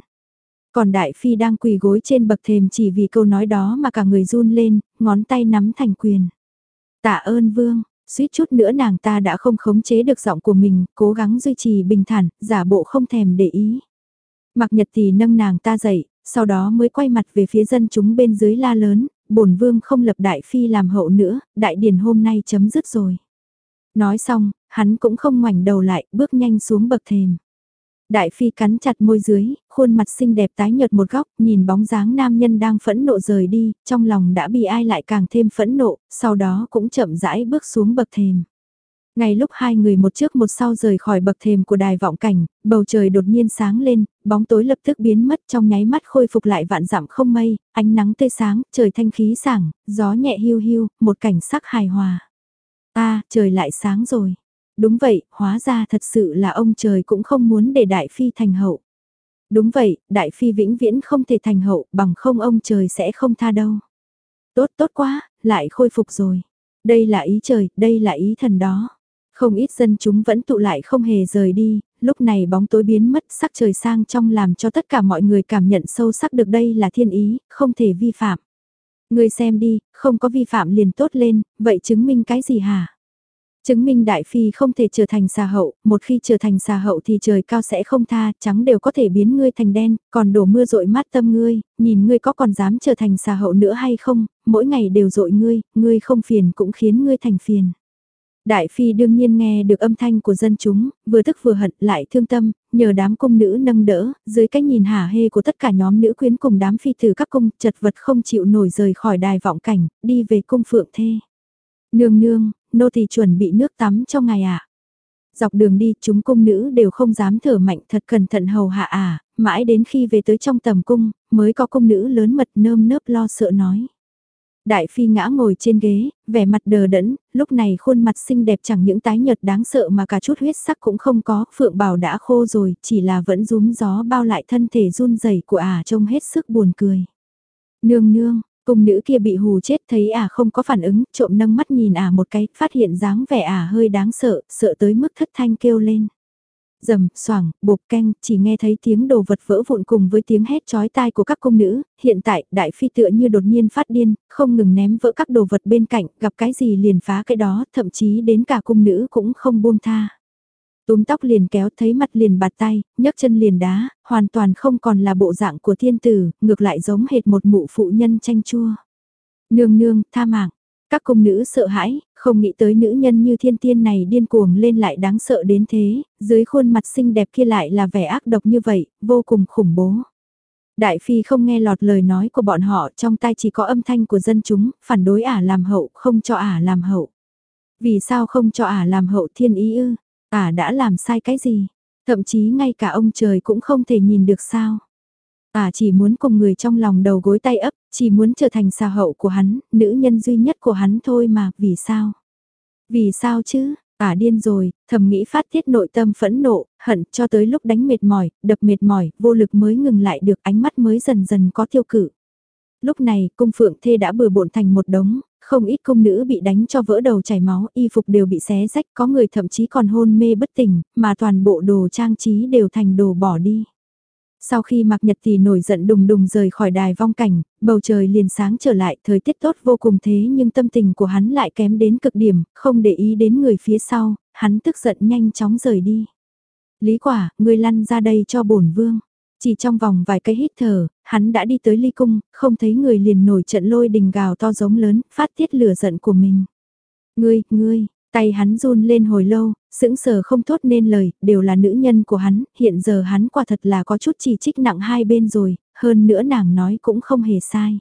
Còn đại phi đang quỳ gối trên bậc thềm chỉ vì câu nói đó mà cả người run lên, ngón tay nắm thành quyền. Tạ ơn vương, suýt chút nữa nàng ta đã không khống chế được giọng của mình, cố gắng duy trì bình thản, giả bộ không thèm để ý. Mặc nhật thì nâng nàng ta dậy, sau đó mới quay mặt về phía dân chúng bên dưới la lớn, bổn vương không lập đại phi làm hậu nữa, đại điển hôm nay chấm dứt rồi. Nói xong, hắn cũng không ngoảnh đầu lại, bước nhanh xuống bậc thềm. Đại phi cắn chặt môi dưới, khuôn mặt xinh đẹp tái nhợt một góc, nhìn bóng dáng nam nhân đang phẫn nộ rời đi, trong lòng đã bị ai lại càng thêm phẫn nộ, sau đó cũng chậm rãi bước xuống bậc thềm. Ngay lúc hai người một trước một sau rời khỏi bậc thềm của đài vọng cảnh, bầu trời đột nhiên sáng lên, bóng tối lập tức biến mất trong nháy mắt khôi phục lại vạn dặm không mây, ánh nắng tươi sáng, trời thanh khí sảng, gió nhẹ hiu hiu, một cảnh sắc hài hòa. a trời lại sáng rồi. Đúng vậy, hóa ra thật sự là ông trời cũng không muốn để Đại Phi thành hậu. Đúng vậy, Đại Phi vĩnh viễn không thể thành hậu, bằng không ông trời sẽ không tha đâu. Tốt tốt quá, lại khôi phục rồi. Đây là ý trời, đây là ý thần đó. Không ít dân chúng vẫn tụ lại không hề rời đi, lúc này bóng tối biến mất sắc trời sang trong làm cho tất cả mọi người cảm nhận sâu sắc được đây là thiên ý, không thể vi phạm. Người xem đi, không có vi phạm liền tốt lên, vậy chứng minh cái gì hả? Chứng minh đại phi không thể trở thành xà hậu, một khi trở thành xà hậu thì trời cao sẽ không tha, trắng đều có thể biến ngươi thành đen, còn đổ mưa rội mắt tâm ngươi, nhìn ngươi có còn dám trở thành xà hậu nữa hay không, mỗi ngày đều rội ngươi, ngươi không phiền cũng khiến ngươi thành phiền. Đại phi đương nhiên nghe được âm thanh của dân chúng, vừa tức vừa hận lại thương tâm, nhờ đám cung nữ nâng đỡ, dưới cái nhìn hả hê của tất cả nhóm nữ quyến cùng đám phi tử các cung, chật vật không chịu nổi rời khỏi đài vọng cảnh, đi về cung phượng thê. Nương nương, nô tỳ chuẩn bị nước tắm cho ngài ạ. Dọc đường đi, chúng cung nữ đều không dám thở mạnh thật cẩn thận hầu hạ à, mãi đến khi về tới trong tầm cung, mới có cung nữ lớn mật nơm nớp lo sợ nói. Đại phi ngã ngồi trên ghế, vẻ mặt đờ đẫn, lúc này khuôn mặt xinh đẹp chẳng những tái nhợt đáng sợ mà cả chút huyết sắc cũng không có, phượng bảo đã khô rồi, chỉ là vẫn rúm gió bao lại thân thể run rẩy của ả trông hết sức buồn cười. Nương nương, cung nữ kia bị hù chết thấy ả không có phản ứng, trộm nâng mắt nhìn ả một cái, phát hiện dáng vẻ ả hơi đáng sợ, sợ tới mức thất thanh kêu lên dầm xoảng, bột canh, chỉ nghe thấy tiếng đồ vật vỡ vụn cùng với tiếng hét chói tai của các công nữ, hiện tại, đại phi tựa như đột nhiên phát điên, không ngừng ném vỡ các đồ vật bên cạnh, gặp cái gì liền phá cái đó, thậm chí đến cả cung nữ cũng không buông tha. Túm tóc liền kéo thấy mặt liền bạt tay, nhấc chân liền đá, hoàn toàn không còn là bộ dạng của thiên tử, ngược lại giống hệt một mụ phụ nhân chanh chua. Nương nương, tha mạng, Các công nữ sợ hãi, không nghĩ tới nữ nhân như thiên tiên này điên cuồng lên lại đáng sợ đến thế, dưới khuôn mặt xinh đẹp kia lại là vẻ ác độc như vậy, vô cùng khủng bố. Đại phi không nghe lọt lời nói của bọn họ trong tai chỉ có âm thanh của dân chúng, phản đối ả làm hậu, không cho ả làm hậu. Vì sao không cho ả làm hậu thiên ý ư? Ả đã làm sai cái gì? Thậm chí ngay cả ông trời cũng không thể nhìn được sao? Ả chỉ muốn cùng người trong lòng đầu gối tay ấp, chỉ muốn trở thành xà hậu của hắn, nữ nhân duy nhất của hắn thôi mà, vì sao? Vì sao chứ? Ả điên rồi, thầm nghĩ phát tiết nội tâm phẫn nộ, hận cho tới lúc đánh mệt mỏi, đập mệt mỏi, vô lực mới ngừng lại được ánh mắt mới dần dần có tiêu cử. Lúc này, cung phượng thê đã bừa bộn thành một đống, không ít công nữ bị đánh cho vỡ đầu chảy máu, y phục đều bị xé rách, có người thậm chí còn hôn mê bất tỉnh, mà toàn bộ đồ trang trí đều thành đồ bỏ đi. Sau khi Mạc Nhật thì nổi giận đùng đùng rời khỏi đài vong cảnh, bầu trời liền sáng trở lại, thời tiết tốt vô cùng thế nhưng tâm tình của hắn lại kém đến cực điểm, không để ý đến người phía sau, hắn tức giận nhanh chóng rời đi. Lý quả, ngươi lăn ra đây cho bổn vương. Chỉ trong vòng vài cái hít thở, hắn đã đi tới ly cung, không thấy người liền nổi trận lôi đình gào to giống lớn, phát tiết lửa giận của mình. Ngươi, ngươi, tay hắn run lên hồi lâu, sững sờ không thốt nên lời, đều là nữ nhân của hắn, hiện giờ hắn quả thật là có chút chỉ trích nặng hai bên rồi, hơn nữa nàng nói cũng không hề sai.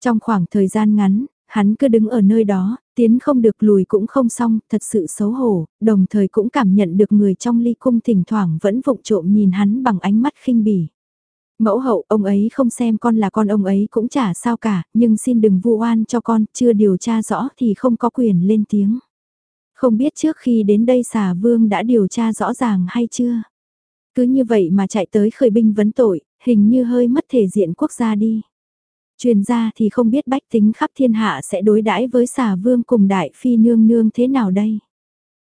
Trong khoảng thời gian ngắn, hắn cứ đứng ở nơi đó, tiến không được lùi cũng không xong, thật sự xấu hổ, đồng thời cũng cảm nhận được người trong ly cung thỉnh thoảng vẫn vụng trộm nhìn hắn bằng ánh mắt khinh bỉ. Mẫu hậu, ông ấy không xem con là con ông ấy cũng chả sao cả, nhưng xin đừng vu oan cho con, chưa điều tra rõ thì không có quyền lên tiếng. Không biết trước khi đến đây xà vương đã điều tra rõ ràng hay chưa? Cứ như vậy mà chạy tới khởi binh vấn tội, hình như hơi mất thể diện quốc gia đi. Truyền ra thì không biết bách tính khắp thiên hạ sẽ đối đãi với xà vương cùng đại phi nương nương thế nào đây.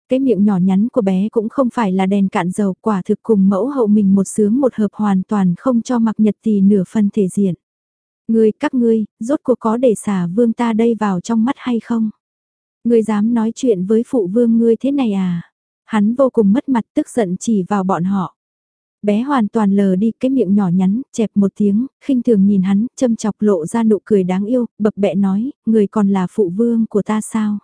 Cái miệng nhỏ nhắn của bé cũng không phải là đèn cạn dầu quả thực cùng mẫu hậu mình một sướng một hợp hoàn toàn không cho mặc nhật tì nửa phần thể diện. Ngươi, các ngươi, rốt cuộc có để xà vương ta đây vào trong mắt hay không? Ngươi dám nói chuyện với phụ vương ngươi thế này à? Hắn vô cùng mất mặt tức giận chỉ vào bọn họ. Bé hoàn toàn lờ đi cái miệng nhỏ nhắn, chẹp một tiếng, khinh thường nhìn hắn, châm chọc lộ ra nụ cười đáng yêu, bập bẹ nói, người còn là phụ vương của ta sao?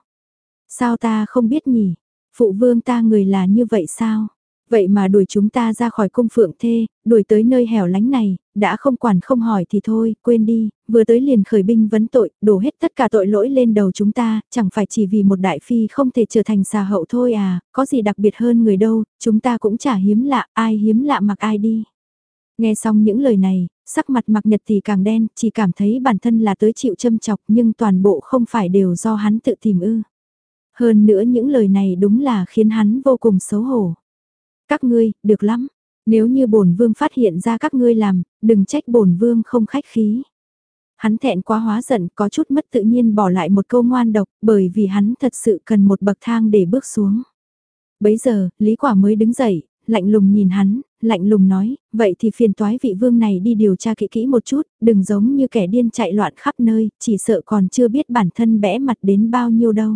Sao ta không biết nhỉ? Phụ vương ta người là như vậy sao? Vậy mà đuổi chúng ta ra khỏi cung phượng thê, đuổi tới nơi hẻo lánh này, đã không quản không hỏi thì thôi, quên đi, vừa tới liền khởi binh vấn tội, đổ hết tất cả tội lỗi lên đầu chúng ta, chẳng phải chỉ vì một đại phi không thể trở thành xà hậu thôi à, có gì đặc biệt hơn người đâu, chúng ta cũng chả hiếm lạ, ai hiếm lạ mặc ai đi. Nghe xong những lời này, sắc mặt mặc nhật thì càng đen, chỉ cảm thấy bản thân là tới chịu châm chọc nhưng toàn bộ không phải đều do hắn tự tìm ư. Hơn nữa những lời này đúng là khiến hắn vô cùng xấu hổ. Các ngươi, được lắm. Nếu như bổn vương phát hiện ra các ngươi làm, đừng trách bổn vương không khách khí. Hắn thẹn quá hóa giận có chút mất tự nhiên bỏ lại một câu ngoan độc bởi vì hắn thật sự cần một bậc thang để bước xuống. Bấy giờ, Lý Quả mới đứng dậy, lạnh lùng nhìn hắn, lạnh lùng nói, vậy thì phiền toái vị vương này đi điều tra kỹ kỹ một chút, đừng giống như kẻ điên chạy loạn khắp nơi, chỉ sợ còn chưa biết bản thân bẽ mặt đến bao nhiêu đâu.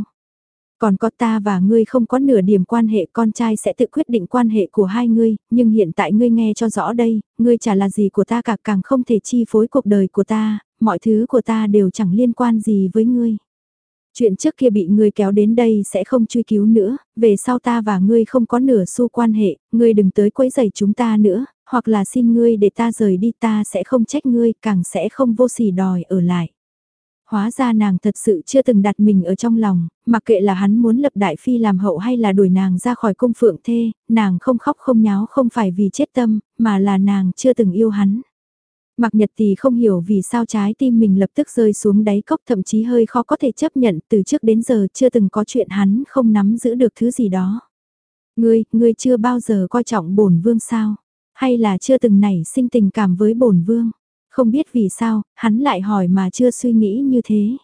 Còn có ta và ngươi không có nửa điểm quan hệ con trai sẽ tự quyết định quan hệ của hai ngươi, nhưng hiện tại ngươi nghe cho rõ đây, ngươi chả là gì của ta cả càng không thể chi phối cuộc đời của ta, mọi thứ của ta đều chẳng liên quan gì với ngươi. Chuyện trước kia bị ngươi kéo đến đây sẽ không truy cứu nữa, về sau ta và ngươi không có nửa xu quan hệ, ngươi đừng tới quấy rầy chúng ta nữa, hoặc là xin ngươi để ta rời đi ta sẽ không trách ngươi, càng sẽ không vô sỉ đòi ở lại. Hóa ra nàng thật sự chưa từng đặt mình ở trong lòng, mặc kệ là hắn muốn lập đại phi làm hậu hay là đuổi nàng ra khỏi cung phượng thê, nàng không khóc không nháo không phải vì chết tâm, mà là nàng chưa từng yêu hắn. Mặc nhật thì không hiểu vì sao trái tim mình lập tức rơi xuống đáy cốc thậm chí hơi khó có thể chấp nhận từ trước đến giờ chưa từng có chuyện hắn không nắm giữ được thứ gì đó. Ngươi, ngươi chưa bao giờ coi trọng bổn vương sao? Hay là chưa từng nảy sinh tình cảm với bổn vương? Không biết vì sao, hắn lại hỏi mà chưa suy nghĩ như thế.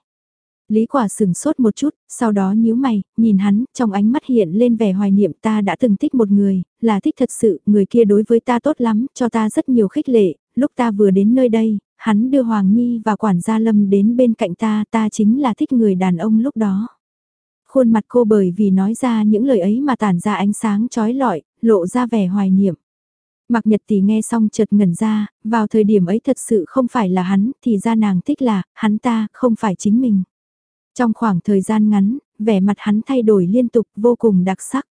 Lý quả sừng sốt một chút, sau đó nhíu mày, nhìn hắn, trong ánh mắt hiện lên vẻ hoài niệm ta đã từng thích một người, là thích thật sự, người kia đối với ta tốt lắm, cho ta rất nhiều khích lệ, lúc ta vừa đến nơi đây, hắn đưa Hoàng Nhi và quản gia Lâm đến bên cạnh ta, ta chính là thích người đàn ông lúc đó. Khuôn mặt cô bởi vì nói ra những lời ấy mà tản ra ánh sáng trói lọi, lộ ra vẻ hoài niệm. Mạc Nhật Tỷ nghe xong chợt ngẩn ra, vào thời điểm ấy thật sự không phải là hắn, thì ra nàng thích là, hắn ta, không phải chính mình. Trong khoảng thời gian ngắn, vẻ mặt hắn thay đổi liên tục vô cùng đặc sắc.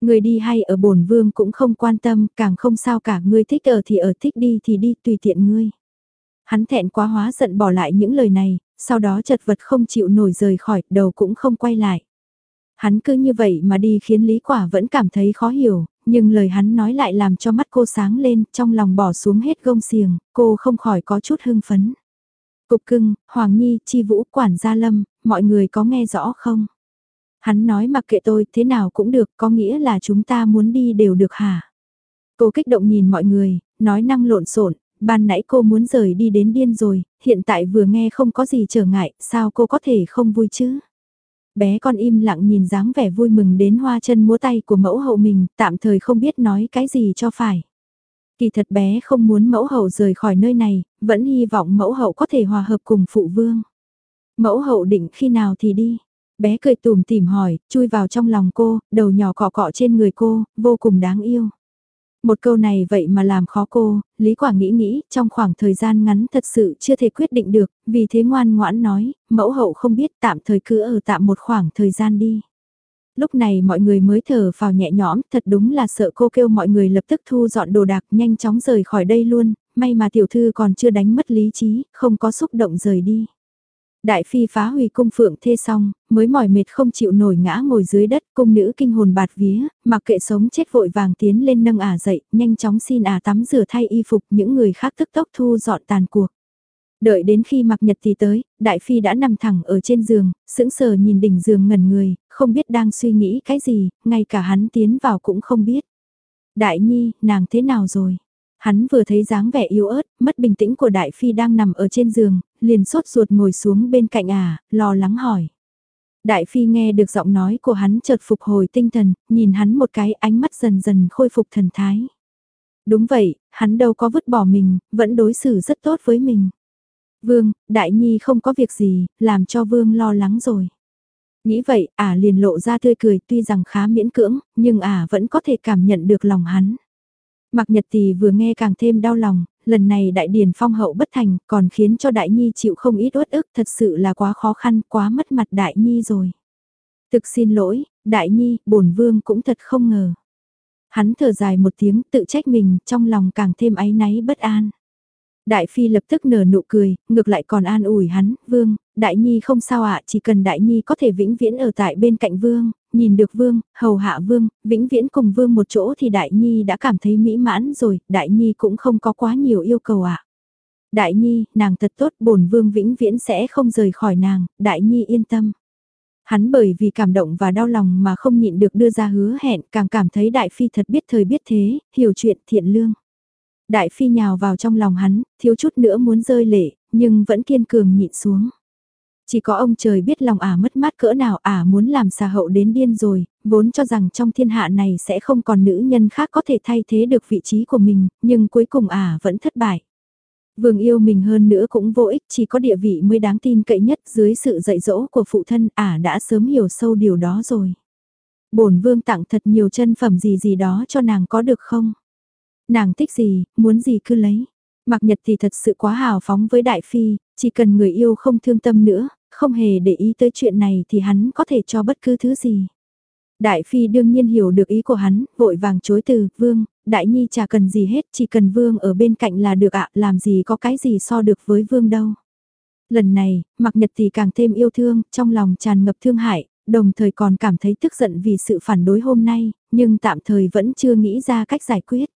Người đi hay ở bổn vương cũng không quan tâm, càng không sao cả, ngươi thích ở thì ở thích đi thì đi, tùy tiện ngươi. Hắn thẹn quá hóa giận bỏ lại những lời này, sau đó chật vật không chịu nổi rời khỏi, đầu cũng không quay lại. Hắn cứ như vậy mà đi khiến Lý Quả vẫn cảm thấy khó hiểu, nhưng lời hắn nói lại làm cho mắt cô sáng lên, trong lòng bỏ xuống hết gông xiềng, cô không khỏi có chút hưng phấn. Cục cưng, Hoàng Nhi, Chi Vũ, Quản Gia Lâm, mọi người có nghe rõ không? Hắn nói mặc kệ tôi, thế nào cũng được, có nghĩa là chúng ta muốn đi đều được hả? Cô kích động nhìn mọi người, nói năng lộn xộn, ban nãy cô muốn rời đi đến điên rồi, hiện tại vừa nghe không có gì trở ngại, sao cô có thể không vui chứ? Bé con im lặng nhìn dáng vẻ vui mừng đến hoa chân múa tay của mẫu hậu mình, tạm thời không biết nói cái gì cho phải. Kỳ thật bé không muốn mẫu hậu rời khỏi nơi này, vẫn hy vọng mẫu hậu có thể hòa hợp cùng phụ vương. Mẫu hậu định khi nào thì đi. Bé cười tùm tìm hỏi, chui vào trong lòng cô, đầu nhỏ cọ cọ trên người cô, vô cùng đáng yêu. Một câu này vậy mà làm khó cô, Lý Quả nghĩ nghĩ, trong khoảng thời gian ngắn thật sự chưa thể quyết định được, vì thế ngoan ngoãn nói, mẫu hậu không biết tạm thời cứ ở tạm một khoảng thời gian đi. Lúc này mọi người mới thở vào nhẹ nhõm, thật đúng là sợ cô kêu mọi người lập tức thu dọn đồ đạc nhanh chóng rời khỏi đây luôn, may mà tiểu thư còn chưa đánh mất lý trí, không có xúc động rời đi. Đại phi phá hủy cung phượng thê xong, mới mỏi mệt không chịu nổi ngã ngồi dưới đất, cung nữ kinh hồn bạt vía, mặc kệ sống chết vội vàng tiến lên nâng ả dậy, nhanh chóng xin ả tắm rửa thay y phục những người khác tức tốc thu dọn tàn cuộc. Đợi đến khi mặc nhật thì tới, đại phi đã nằm thẳng ở trên giường, sững sờ nhìn đỉnh giường ngẩn người, không biết đang suy nghĩ cái gì, ngay cả hắn tiến vào cũng không biết. Đại nhi, nàng thế nào rồi? Hắn vừa thấy dáng vẻ yếu ớt, mất bình tĩnh của đại phi đang nằm ở trên giường, liền sốt ruột ngồi xuống bên cạnh à, lo lắng hỏi. Đại phi nghe được giọng nói của hắn chợt phục hồi tinh thần, nhìn hắn một cái ánh mắt dần dần khôi phục thần thái. Đúng vậy, hắn đâu có vứt bỏ mình, vẫn đối xử rất tốt với mình. Vương, đại nhi không có việc gì, làm cho vương lo lắng rồi. Nghĩ vậy, ả liền lộ ra tươi cười tuy rằng khá miễn cưỡng, nhưng ả vẫn có thể cảm nhận được lòng hắn. Mặc nhật thì vừa nghe càng thêm đau lòng, lần này đại điển phong hậu bất thành còn khiến cho đại nhi chịu không ít uất ức thật sự là quá khó khăn quá mất mặt đại nhi rồi. Thực xin lỗi, đại nhi, bổn vương cũng thật không ngờ. Hắn thở dài một tiếng tự trách mình trong lòng càng thêm áy náy bất an. Đại Phi lập tức nở nụ cười, ngược lại còn an ủi hắn, Vương, Đại Nhi không sao ạ, chỉ cần Đại Nhi có thể vĩnh viễn ở tại bên cạnh Vương, nhìn được Vương, hầu hạ Vương, vĩnh viễn cùng Vương một chỗ thì Đại Nhi đã cảm thấy mỹ mãn rồi, Đại Nhi cũng không có quá nhiều yêu cầu ạ. Đại Nhi, nàng thật tốt, bổn Vương vĩnh viễn sẽ không rời khỏi nàng, Đại Nhi yên tâm. Hắn bởi vì cảm động và đau lòng mà không nhịn được đưa ra hứa hẹn, càng cảm thấy Đại Phi thật biết thời biết thế, hiểu chuyện thiện lương. Đại phi nhào vào trong lòng hắn, thiếu chút nữa muốn rơi lệ, nhưng vẫn kiên cường nhịn xuống. Chỉ có ông trời biết lòng ả mất mát cỡ nào ả muốn làm xà hậu đến điên rồi, vốn cho rằng trong thiên hạ này sẽ không còn nữ nhân khác có thể thay thế được vị trí của mình, nhưng cuối cùng ả vẫn thất bại. Vương yêu mình hơn nữa cũng vô ích, chỉ có địa vị mới đáng tin cậy nhất dưới sự dạy dỗ của phụ thân ả đã sớm hiểu sâu điều đó rồi. bổn vương tặng thật nhiều chân phẩm gì gì đó cho nàng có được không? Nàng thích gì, muốn gì cứ lấy. Mặc nhật thì thật sự quá hào phóng với đại phi, chỉ cần người yêu không thương tâm nữa, không hề để ý tới chuyện này thì hắn có thể cho bất cứ thứ gì. Đại phi đương nhiên hiểu được ý của hắn, vội vàng chối từ, vương, đại nhi chả cần gì hết, chỉ cần vương ở bên cạnh là được ạ, làm gì có cái gì so được với vương đâu. Lần này, mặc nhật thì càng thêm yêu thương, trong lòng tràn ngập thương hại, đồng thời còn cảm thấy tức giận vì sự phản đối hôm nay, nhưng tạm thời vẫn chưa nghĩ ra cách giải quyết.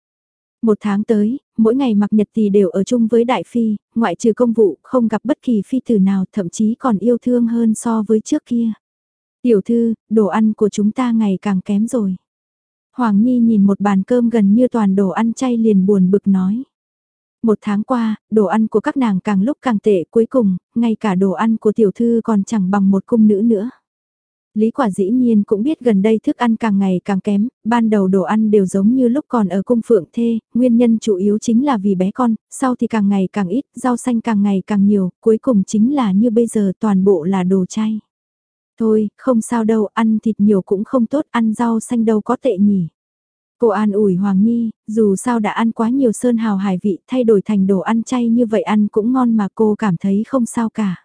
Một tháng tới, mỗi ngày mặc nhật thì đều ở chung với đại phi, ngoại trừ công vụ, không gặp bất kỳ phi tử nào thậm chí còn yêu thương hơn so với trước kia. Tiểu thư, đồ ăn của chúng ta ngày càng kém rồi. Hoàng Nhi nhìn một bàn cơm gần như toàn đồ ăn chay liền buồn bực nói. Một tháng qua, đồ ăn của các nàng càng lúc càng tệ cuối cùng, ngay cả đồ ăn của tiểu thư còn chẳng bằng một cung nữ nữa. Lý quả dĩ nhiên cũng biết gần đây thức ăn càng ngày càng kém, ban đầu đồ ăn đều giống như lúc còn ở cung phượng thê, nguyên nhân chủ yếu chính là vì bé con, sau thì càng ngày càng ít, rau xanh càng ngày càng nhiều, cuối cùng chính là như bây giờ toàn bộ là đồ chay. Thôi, không sao đâu, ăn thịt nhiều cũng không tốt, ăn rau xanh đâu có tệ nhỉ. Cô an ủi Hoàng Nhi, dù sao đã ăn quá nhiều sơn hào hải vị, thay đổi thành đồ ăn chay như vậy ăn cũng ngon mà cô cảm thấy không sao cả.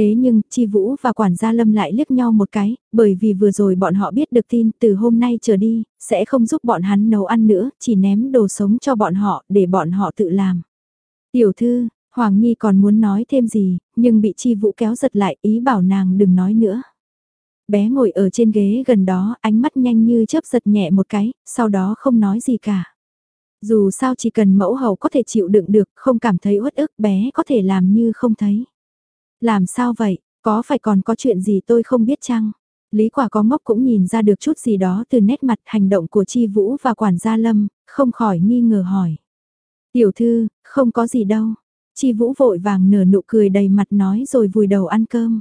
Thế nhưng, Chi Vũ và quản gia Lâm lại liếc nhau một cái, bởi vì vừa rồi bọn họ biết được tin từ hôm nay trở đi, sẽ không giúp bọn hắn nấu ăn nữa, chỉ ném đồ sống cho bọn họ để bọn họ tự làm. Tiểu thư, Hoàng Nhi còn muốn nói thêm gì, nhưng bị Chi Vũ kéo giật lại ý bảo nàng đừng nói nữa. Bé ngồi ở trên ghế gần đó, ánh mắt nhanh như chớp giật nhẹ một cái, sau đó không nói gì cả. Dù sao chỉ cần mẫu hầu có thể chịu đựng được, không cảm thấy uất ức bé có thể làm như không thấy. Làm sao vậy, có phải còn có chuyện gì tôi không biết chăng? Lý quả có ngốc cũng nhìn ra được chút gì đó từ nét mặt hành động của Chi Vũ và quản gia Lâm, không khỏi nghi ngờ hỏi. Tiểu thư, không có gì đâu. Chi Vũ vội vàng nở nụ cười đầy mặt nói rồi vùi đầu ăn cơm.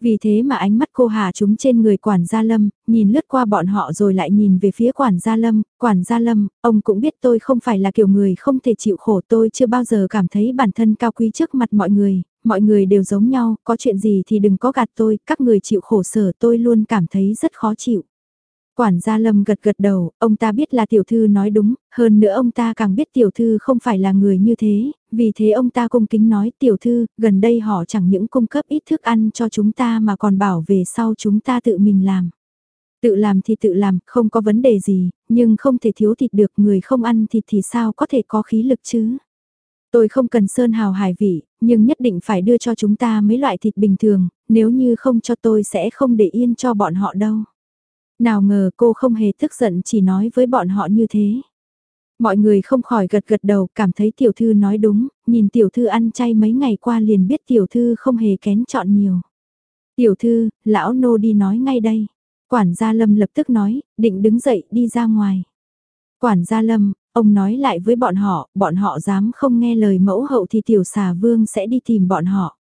Vì thế mà ánh mắt cô hà chúng trên người quản gia Lâm, nhìn lướt qua bọn họ rồi lại nhìn về phía quản gia Lâm, quản gia Lâm, ông cũng biết tôi không phải là kiểu người không thể chịu khổ tôi chưa bao giờ cảm thấy bản thân cao quý trước mặt mọi người, mọi người đều giống nhau, có chuyện gì thì đừng có gạt tôi, các người chịu khổ sở tôi luôn cảm thấy rất khó chịu. Quản gia Lâm gật gật đầu, ông ta biết là tiểu thư nói đúng, hơn nữa ông ta càng biết tiểu thư không phải là người như thế, vì thế ông ta cung kính nói tiểu thư, gần đây họ chẳng những cung cấp ít thức ăn cho chúng ta mà còn bảo về sau chúng ta tự mình làm. Tự làm thì tự làm, không có vấn đề gì, nhưng không thể thiếu thịt được người không ăn thịt thì sao có thể có khí lực chứ. Tôi không cần sơn hào hải vị, nhưng nhất định phải đưa cho chúng ta mấy loại thịt bình thường, nếu như không cho tôi sẽ không để yên cho bọn họ đâu. Nào ngờ cô không hề tức giận chỉ nói với bọn họ như thế. Mọi người không khỏi gật gật đầu cảm thấy tiểu thư nói đúng, nhìn tiểu thư ăn chay mấy ngày qua liền biết tiểu thư không hề kén chọn nhiều. Tiểu thư, lão nô đi nói ngay đây. Quản gia Lâm lập tức nói, định đứng dậy đi ra ngoài. Quản gia Lâm, ông nói lại với bọn họ, bọn họ dám không nghe lời mẫu hậu thì tiểu xà vương sẽ đi tìm bọn họ.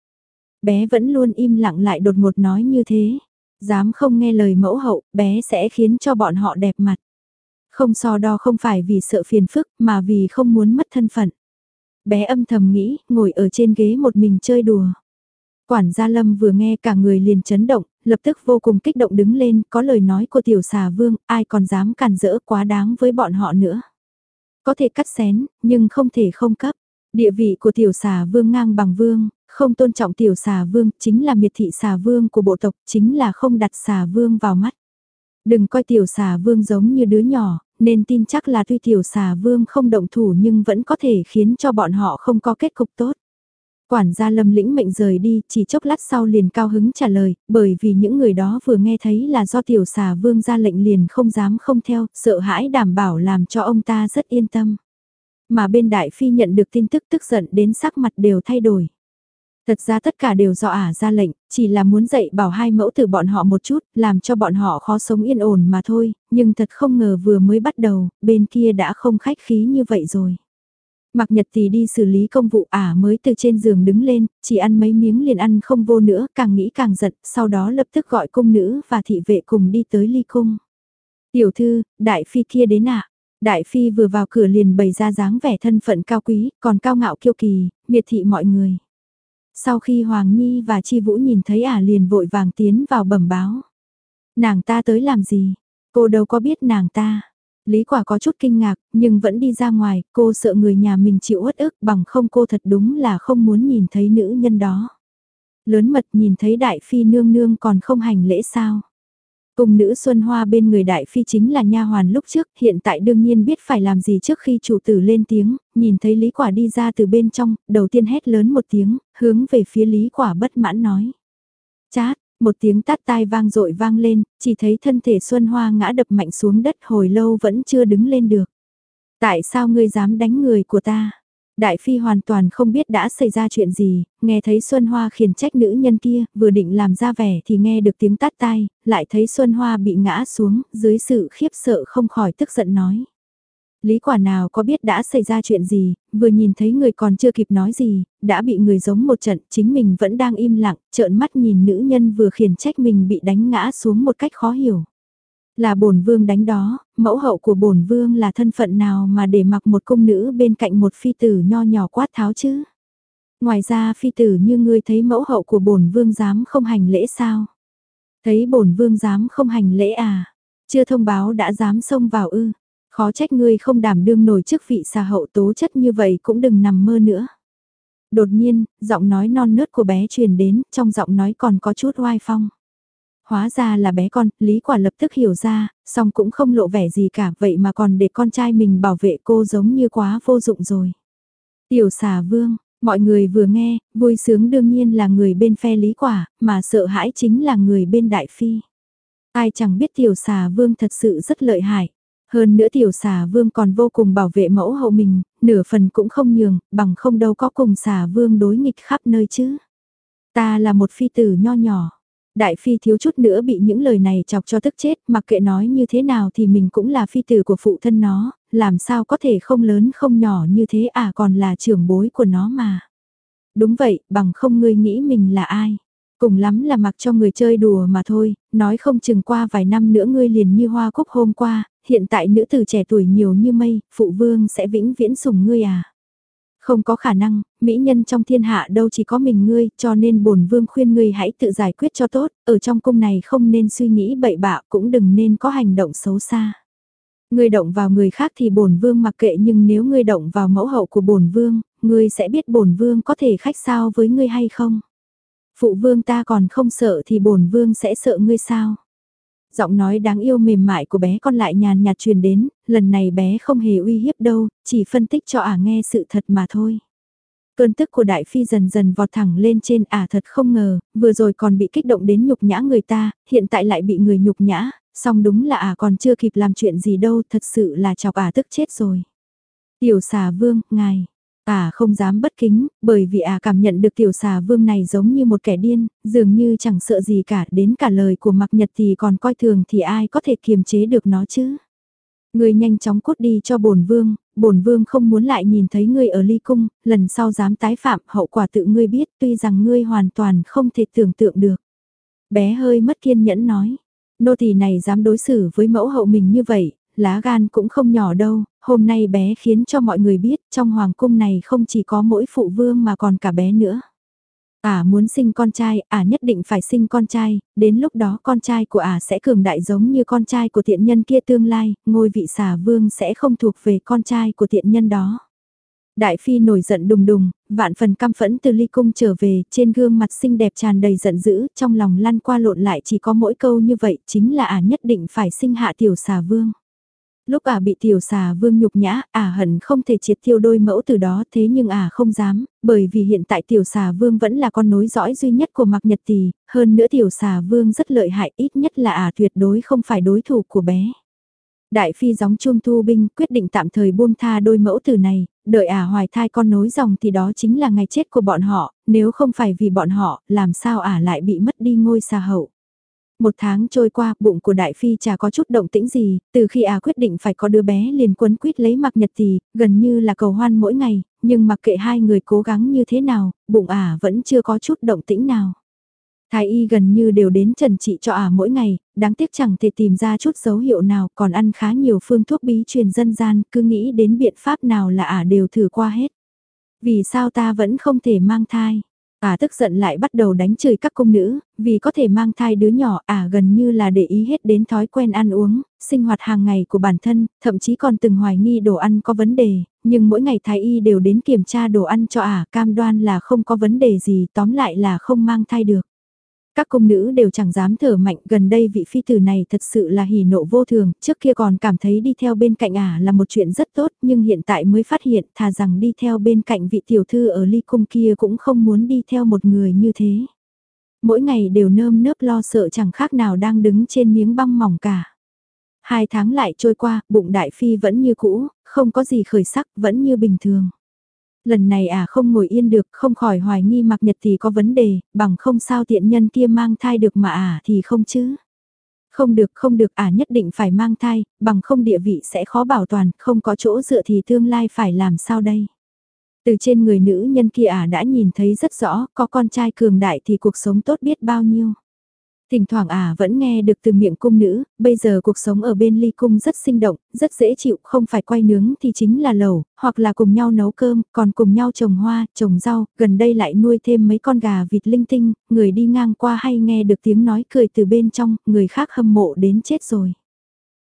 Bé vẫn luôn im lặng lại đột ngột nói như thế. Dám không nghe lời mẫu hậu, bé sẽ khiến cho bọn họ đẹp mặt. Không so đo không phải vì sợ phiền phức mà vì không muốn mất thân phận. Bé âm thầm nghĩ, ngồi ở trên ghế một mình chơi đùa. Quản gia Lâm vừa nghe cả người liền chấn động, lập tức vô cùng kích động đứng lên, có lời nói của tiểu xà vương, ai còn dám cản rỡ quá đáng với bọn họ nữa. Có thể cắt xén, nhưng không thể không cấp. Địa vị của tiểu xà vương ngang bằng vương, không tôn trọng tiểu xà vương, chính là miệt thị xà vương của bộ tộc, chính là không đặt xà vương vào mắt. Đừng coi tiểu xà vương giống như đứa nhỏ, nên tin chắc là tuy tiểu xà vương không động thủ nhưng vẫn có thể khiến cho bọn họ không có kết cục tốt. Quản gia lâm lĩnh mệnh rời đi, chỉ chốc lát sau liền cao hứng trả lời, bởi vì những người đó vừa nghe thấy là do tiểu xà vương ra lệnh liền không dám không theo, sợ hãi đảm bảo làm cho ông ta rất yên tâm. Mà bên đại phi nhận được tin tức tức giận đến sắc mặt đều thay đổi. Thật ra tất cả đều do ả ra lệnh, chỉ là muốn dạy bảo hai mẫu tử bọn họ một chút, làm cho bọn họ khó sống yên ổn mà thôi, nhưng thật không ngờ vừa mới bắt đầu, bên kia đã không khách khí như vậy rồi. Mặc nhật thì đi xử lý công vụ ả mới từ trên giường đứng lên, chỉ ăn mấy miếng liền ăn không vô nữa, càng nghĩ càng giận, sau đó lập tức gọi cung nữ và thị vệ cùng đi tới ly cung. Tiểu thư, đại phi kia đến ạ. Đại phi vừa vào cửa liền bày ra dáng vẻ thân phận cao quý, còn cao ngạo kiêu kỳ, miệt thị mọi người. Sau khi Hoàng Nhi và Chi Vũ nhìn thấy ả liền vội vàng tiến vào bẩm báo. Nàng ta tới làm gì? Cô đâu có biết nàng ta. Lý quả có chút kinh ngạc, nhưng vẫn đi ra ngoài, cô sợ người nhà mình chịu uất ức bằng không cô thật đúng là không muốn nhìn thấy nữ nhân đó. Lớn mật nhìn thấy đại phi nương nương còn không hành lễ sao. Cùng nữ Xuân Hoa bên người đại phi chính là nha hoàn lúc trước, hiện tại đương nhiên biết phải làm gì trước khi chủ tử lên tiếng, nhìn thấy Lý Quả đi ra từ bên trong, đầu tiên hét lớn một tiếng, hướng về phía Lý Quả bất mãn nói. Chát, một tiếng tát tai vang dội vang lên, chỉ thấy thân thể Xuân Hoa ngã đập mạnh xuống đất hồi lâu vẫn chưa đứng lên được. Tại sao ngươi dám đánh người của ta? Đại Phi hoàn toàn không biết đã xảy ra chuyện gì, nghe thấy Xuân Hoa khiển trách nữ nhân kia, vừa định làm ra vẻ thì nghe được tiếng tát tai, lại thấy Xuân Hoa bị ngã xuống, dưới sự khiếp sợ không khỏi tức giận nói. Lý quả nào có biết đã xảy ra chuyện gì, vừa nhìn thấy người còn chưa kịp nói gì, đã bị người giống một trận, chính mình vẫn đang im lặng, trợn mắt nhìn nữ nhân vừa khiển trách mình bị đánh ngã xuống một cách khó hiểu. Là bổn vương đánh đó, mẫu hậu của bổn vương là thân phận nào mà để mặc một cung nữ bên cạnh một phi tử nho nhỏ quát tháo chứ? Ngoài ra phi tử như ngươi thấy mẫu hậu của bổn vương dám không hành lễ sao? Thấy bổn vương dám không hành lễ à? Chưa thông báo đã dám xông vào ư? Khó trách ngươi không đảm đương nổi chức vị xà hậu tố chất như vậy cũng đừng nằm mơ nữa. Đột nhiên, giọng nói non nớt của bé truyền đến, trong giọng nói còn có chút oai phong. Hóa ra là bé con, Lý Quả lập tức hiểu ra, song cũng không lộ vẻ gì cả, vậy mà còn để con trai mình bảo vệ cô giống như quá vô dụng rồi. Tiểu xà vương, mọi người vừa nghe, vui sướng đương nhiên là người bên phe Lý Quả, mà sợ hãi chính là người bên Đại Phi. Ai chẳng biết tiểu xà vương thật sự rất lợi hại. Hơn nữa tiểu xà vương còn vô cùng bảo vệ mẫu hậu mình, nửa phần cũng không nhường, bằng không đâu có cùng xà vương đối nghịch khắp nơi chứ. Ta là một phi tử nho nhỏ. Đại phi thiếu chút nữa bị những lời này chọc cho tức chết, mặc kệ nói như thế nào thì mình cũng là phi tử của phụ thân nó, làm sao có thể không lớn không nhỏ như thế à còn là trưởng bối của nó mà. Đúng vậy, bằng không ngươi nghĩ mình là ai. Cùng lắm là mặc cho người chơi đùa mà thôi, nói không chừng qua vài năm nữa ngươi liền như hoa cúc hôm qua, hiện tại nữ tử trẻ tuổi nhiều như mây, phụ vương sẽ vĩnh viễn sủng ngươi à. Không có khả năng, mỹ nhân trong thiên hạ đâu chỉ có mình ngươi, cho nên bổn vương khuyên ngươi hãy tự giải quyết cho tốt, ở trong cung này không nên suy nghĩ bậy bạ cũng đừng nên có hành động xấu xa. Ngươi động vào người khác thì bổn vương mặc kệ nhưng nếu ngươi động vào mẫu hậu của bổn vương, ngươi sẽ biết bổn vương có thể khách sao với ngươi hay không. Phụ vương ta còn không sợ thì bổn vương sẽ sợ ngươi sao giọng nói đáng yêu mềm mại của bé con lại nhàn nhạt truyền đến, lần này bé không hề uy hiếp đâu, chỉ phân tích cho ả nghe sự thật mà thôi. Cơn tức của đại phi dần dần vọt thẳng lên trên ả thật không ngờ, vừa rồi còn bị kích động đến nhục nhã người ta, hiện tại lại bị người nhục nhã, song đúng là ả còn chưa kịp làm chuyện gì đâu, thật sự là chọc ả tức chết rồi. Tiểu xà vương, ngài, À không dám bất kính, bởi vì à cảm nhận được tiểu xà vương này giống như một kẻ điên, dường như chẳng sợ gì cả, đến cả lời của mặc nhật thì còn coi thường thì ai có thể kiềm chế được nó chứ. Ngươi nhanh chóng cút đi cho bổn vương, bổn vương không muốn lại nhìn thấy ngươi ở ly cung, lần sau dám tái phạm hậu quả tự ngươi biết tuy rằng ngươi hoàn toàn không thể tưởng tượng được. Bé hơi mất kiên nhẫn nói, nô tỳ này dám đối xử với mẫu hậu mình như vậy, lá gan cũng không nhỏ đâu, hôm nay bé khiến cho mọi người biết trong hoàng cung này không chỉ có mỗi phụ vương mà còn cả bé nữa. Ả à, muốn sinh con trai, Ả à, nhất định phải sinh con trai, đến lúc đó con trai của Ả à sẽ cường đại giống như con trai của tiện nhân kia tương lai, ngôi vị xà vương sẽ không thuộc về con trai của tiện nhân đó. Đại phi nổi giận đùng đùng, vạn phần căm phẫn từ ly cung trở về, trên gương mặt xinh đẹp tràn đầy giận dữ, trong lòng lăn qua lộn lại chỉ có mỗi câu như vậy, chính là Ả nhất định phải sinh hạ tiểu xà vương. Lúc ả bị tiểu xà vương nhục nhã, ả hận không thể triệt tiêu đôi mẫu từ đó thế nhưng ả không dám, bởi vì hiện tại tiểu xà vương vẫn là con nối dõi duy nhất của Mạc Nhật Tì hơn nữa tiểu xà vương rất lợi hại ít nhất là ả tuyệt đối không phải đối thủ của bé. Đại phi gióng chuông thu binh quyết định tạm thời buông tha đôi mẫu từ này, đợi ả hoài thai con nối dòng thì đó chính là ngày chết của bọn họ, nếu không phải vì bọn họ, làm sao ả lại bị mất đi ngôi xà hậu. Một tháng trôi qua, bụng của Đại Phi chả có chút động tĩnh gì, từ khi à quyết định phải có đứa bé liền quấn quýt lấy mặc nhật thì, gần như là cầu hoan mỗi ngày, nhưng mặc kệ hai người cố gắng như thế nào, bụng à vẫn chưa có chút động tĩnh nào. Thái y gần như đều đến trần trị cho à mỗi ngày, đáng tiếc chẳng thể tìm ra chút dấu hiệu nào, còn ăn khá nhiều phương thuốc bí truyền dân gian, cứ nghĩ đến biện pháp nào là à đều thử qua hết. Vì sao ta vẫn không thể mang thai? À tức giận lại bắt đầu đánh chửi các công nữ, vì có thể mang thai đứa nhỏ à gần như là để ý hết đến thói quen ăn uống, sinh hoạt hàng ngày của bản thân, thậm chí còn từng hoài nghi đồ ăn có vấn đề, nhưng mỗi ngày thái y đều đến kiểm tra đồ ăn cho à cam đoan là không có vấn đề gì tóm lại là không mang thai được. Các cung nữ đều chẳng dám thở mạnh gần đây vị phi tử này thật sự là hỉ nộ vô thường, trước kia còn cảm thấy đi theo bên cạnh ả là một chuyện rất tốt nhưng hiện tại mới phát hiện thà rằng đi theo bên cạnh vị tiểu thư ở ly cung kia cũng không muốn đi theo một người như thế. Mỗi ngày đều nơm nớp lo sợ chẳng khác nào đang đứng trên miếng băng mỏng cả. Hai tháng lại trôi qua, bụng đại phi vẫn như cũ, không có gì khởi sắc, vẫn như bình thường. Lần này à không ngồi yên được, không khỏi hoài nghi mặc nhật thì có vấn đề, bằng không sao tiện nhân kia mang thai được mà à thì không chứ. Không được không được à nhất định phải mang thai, bằng không địa vị sẽ khó bảo toàn, không có chỗ dựa thì tương lai phải làm sao đây. Từ trên người nữ nhân kia à đã nhìn thấy rất rõ, có con trai cường đại thì cuộc sống tốt biết bao nhiêu. Thỉnh thoảng à vẫn nghe được từ miệng cung nữ, bây giờ cuộc sống ở bên ly cung rất sinh động, rất dễ chịu, không phải quay nướng thì chính là lẩu, hoặc là cùng nhau nấu cơm, còn cùng nhau trồng hoa, trồng rau, gần đây lại nuôi thêm mấy con gà vịt linh tinh, người đi ngang qua hay nghe được tiếng nói cười từ bên trong, người khác hâm mộ đến chết rồi.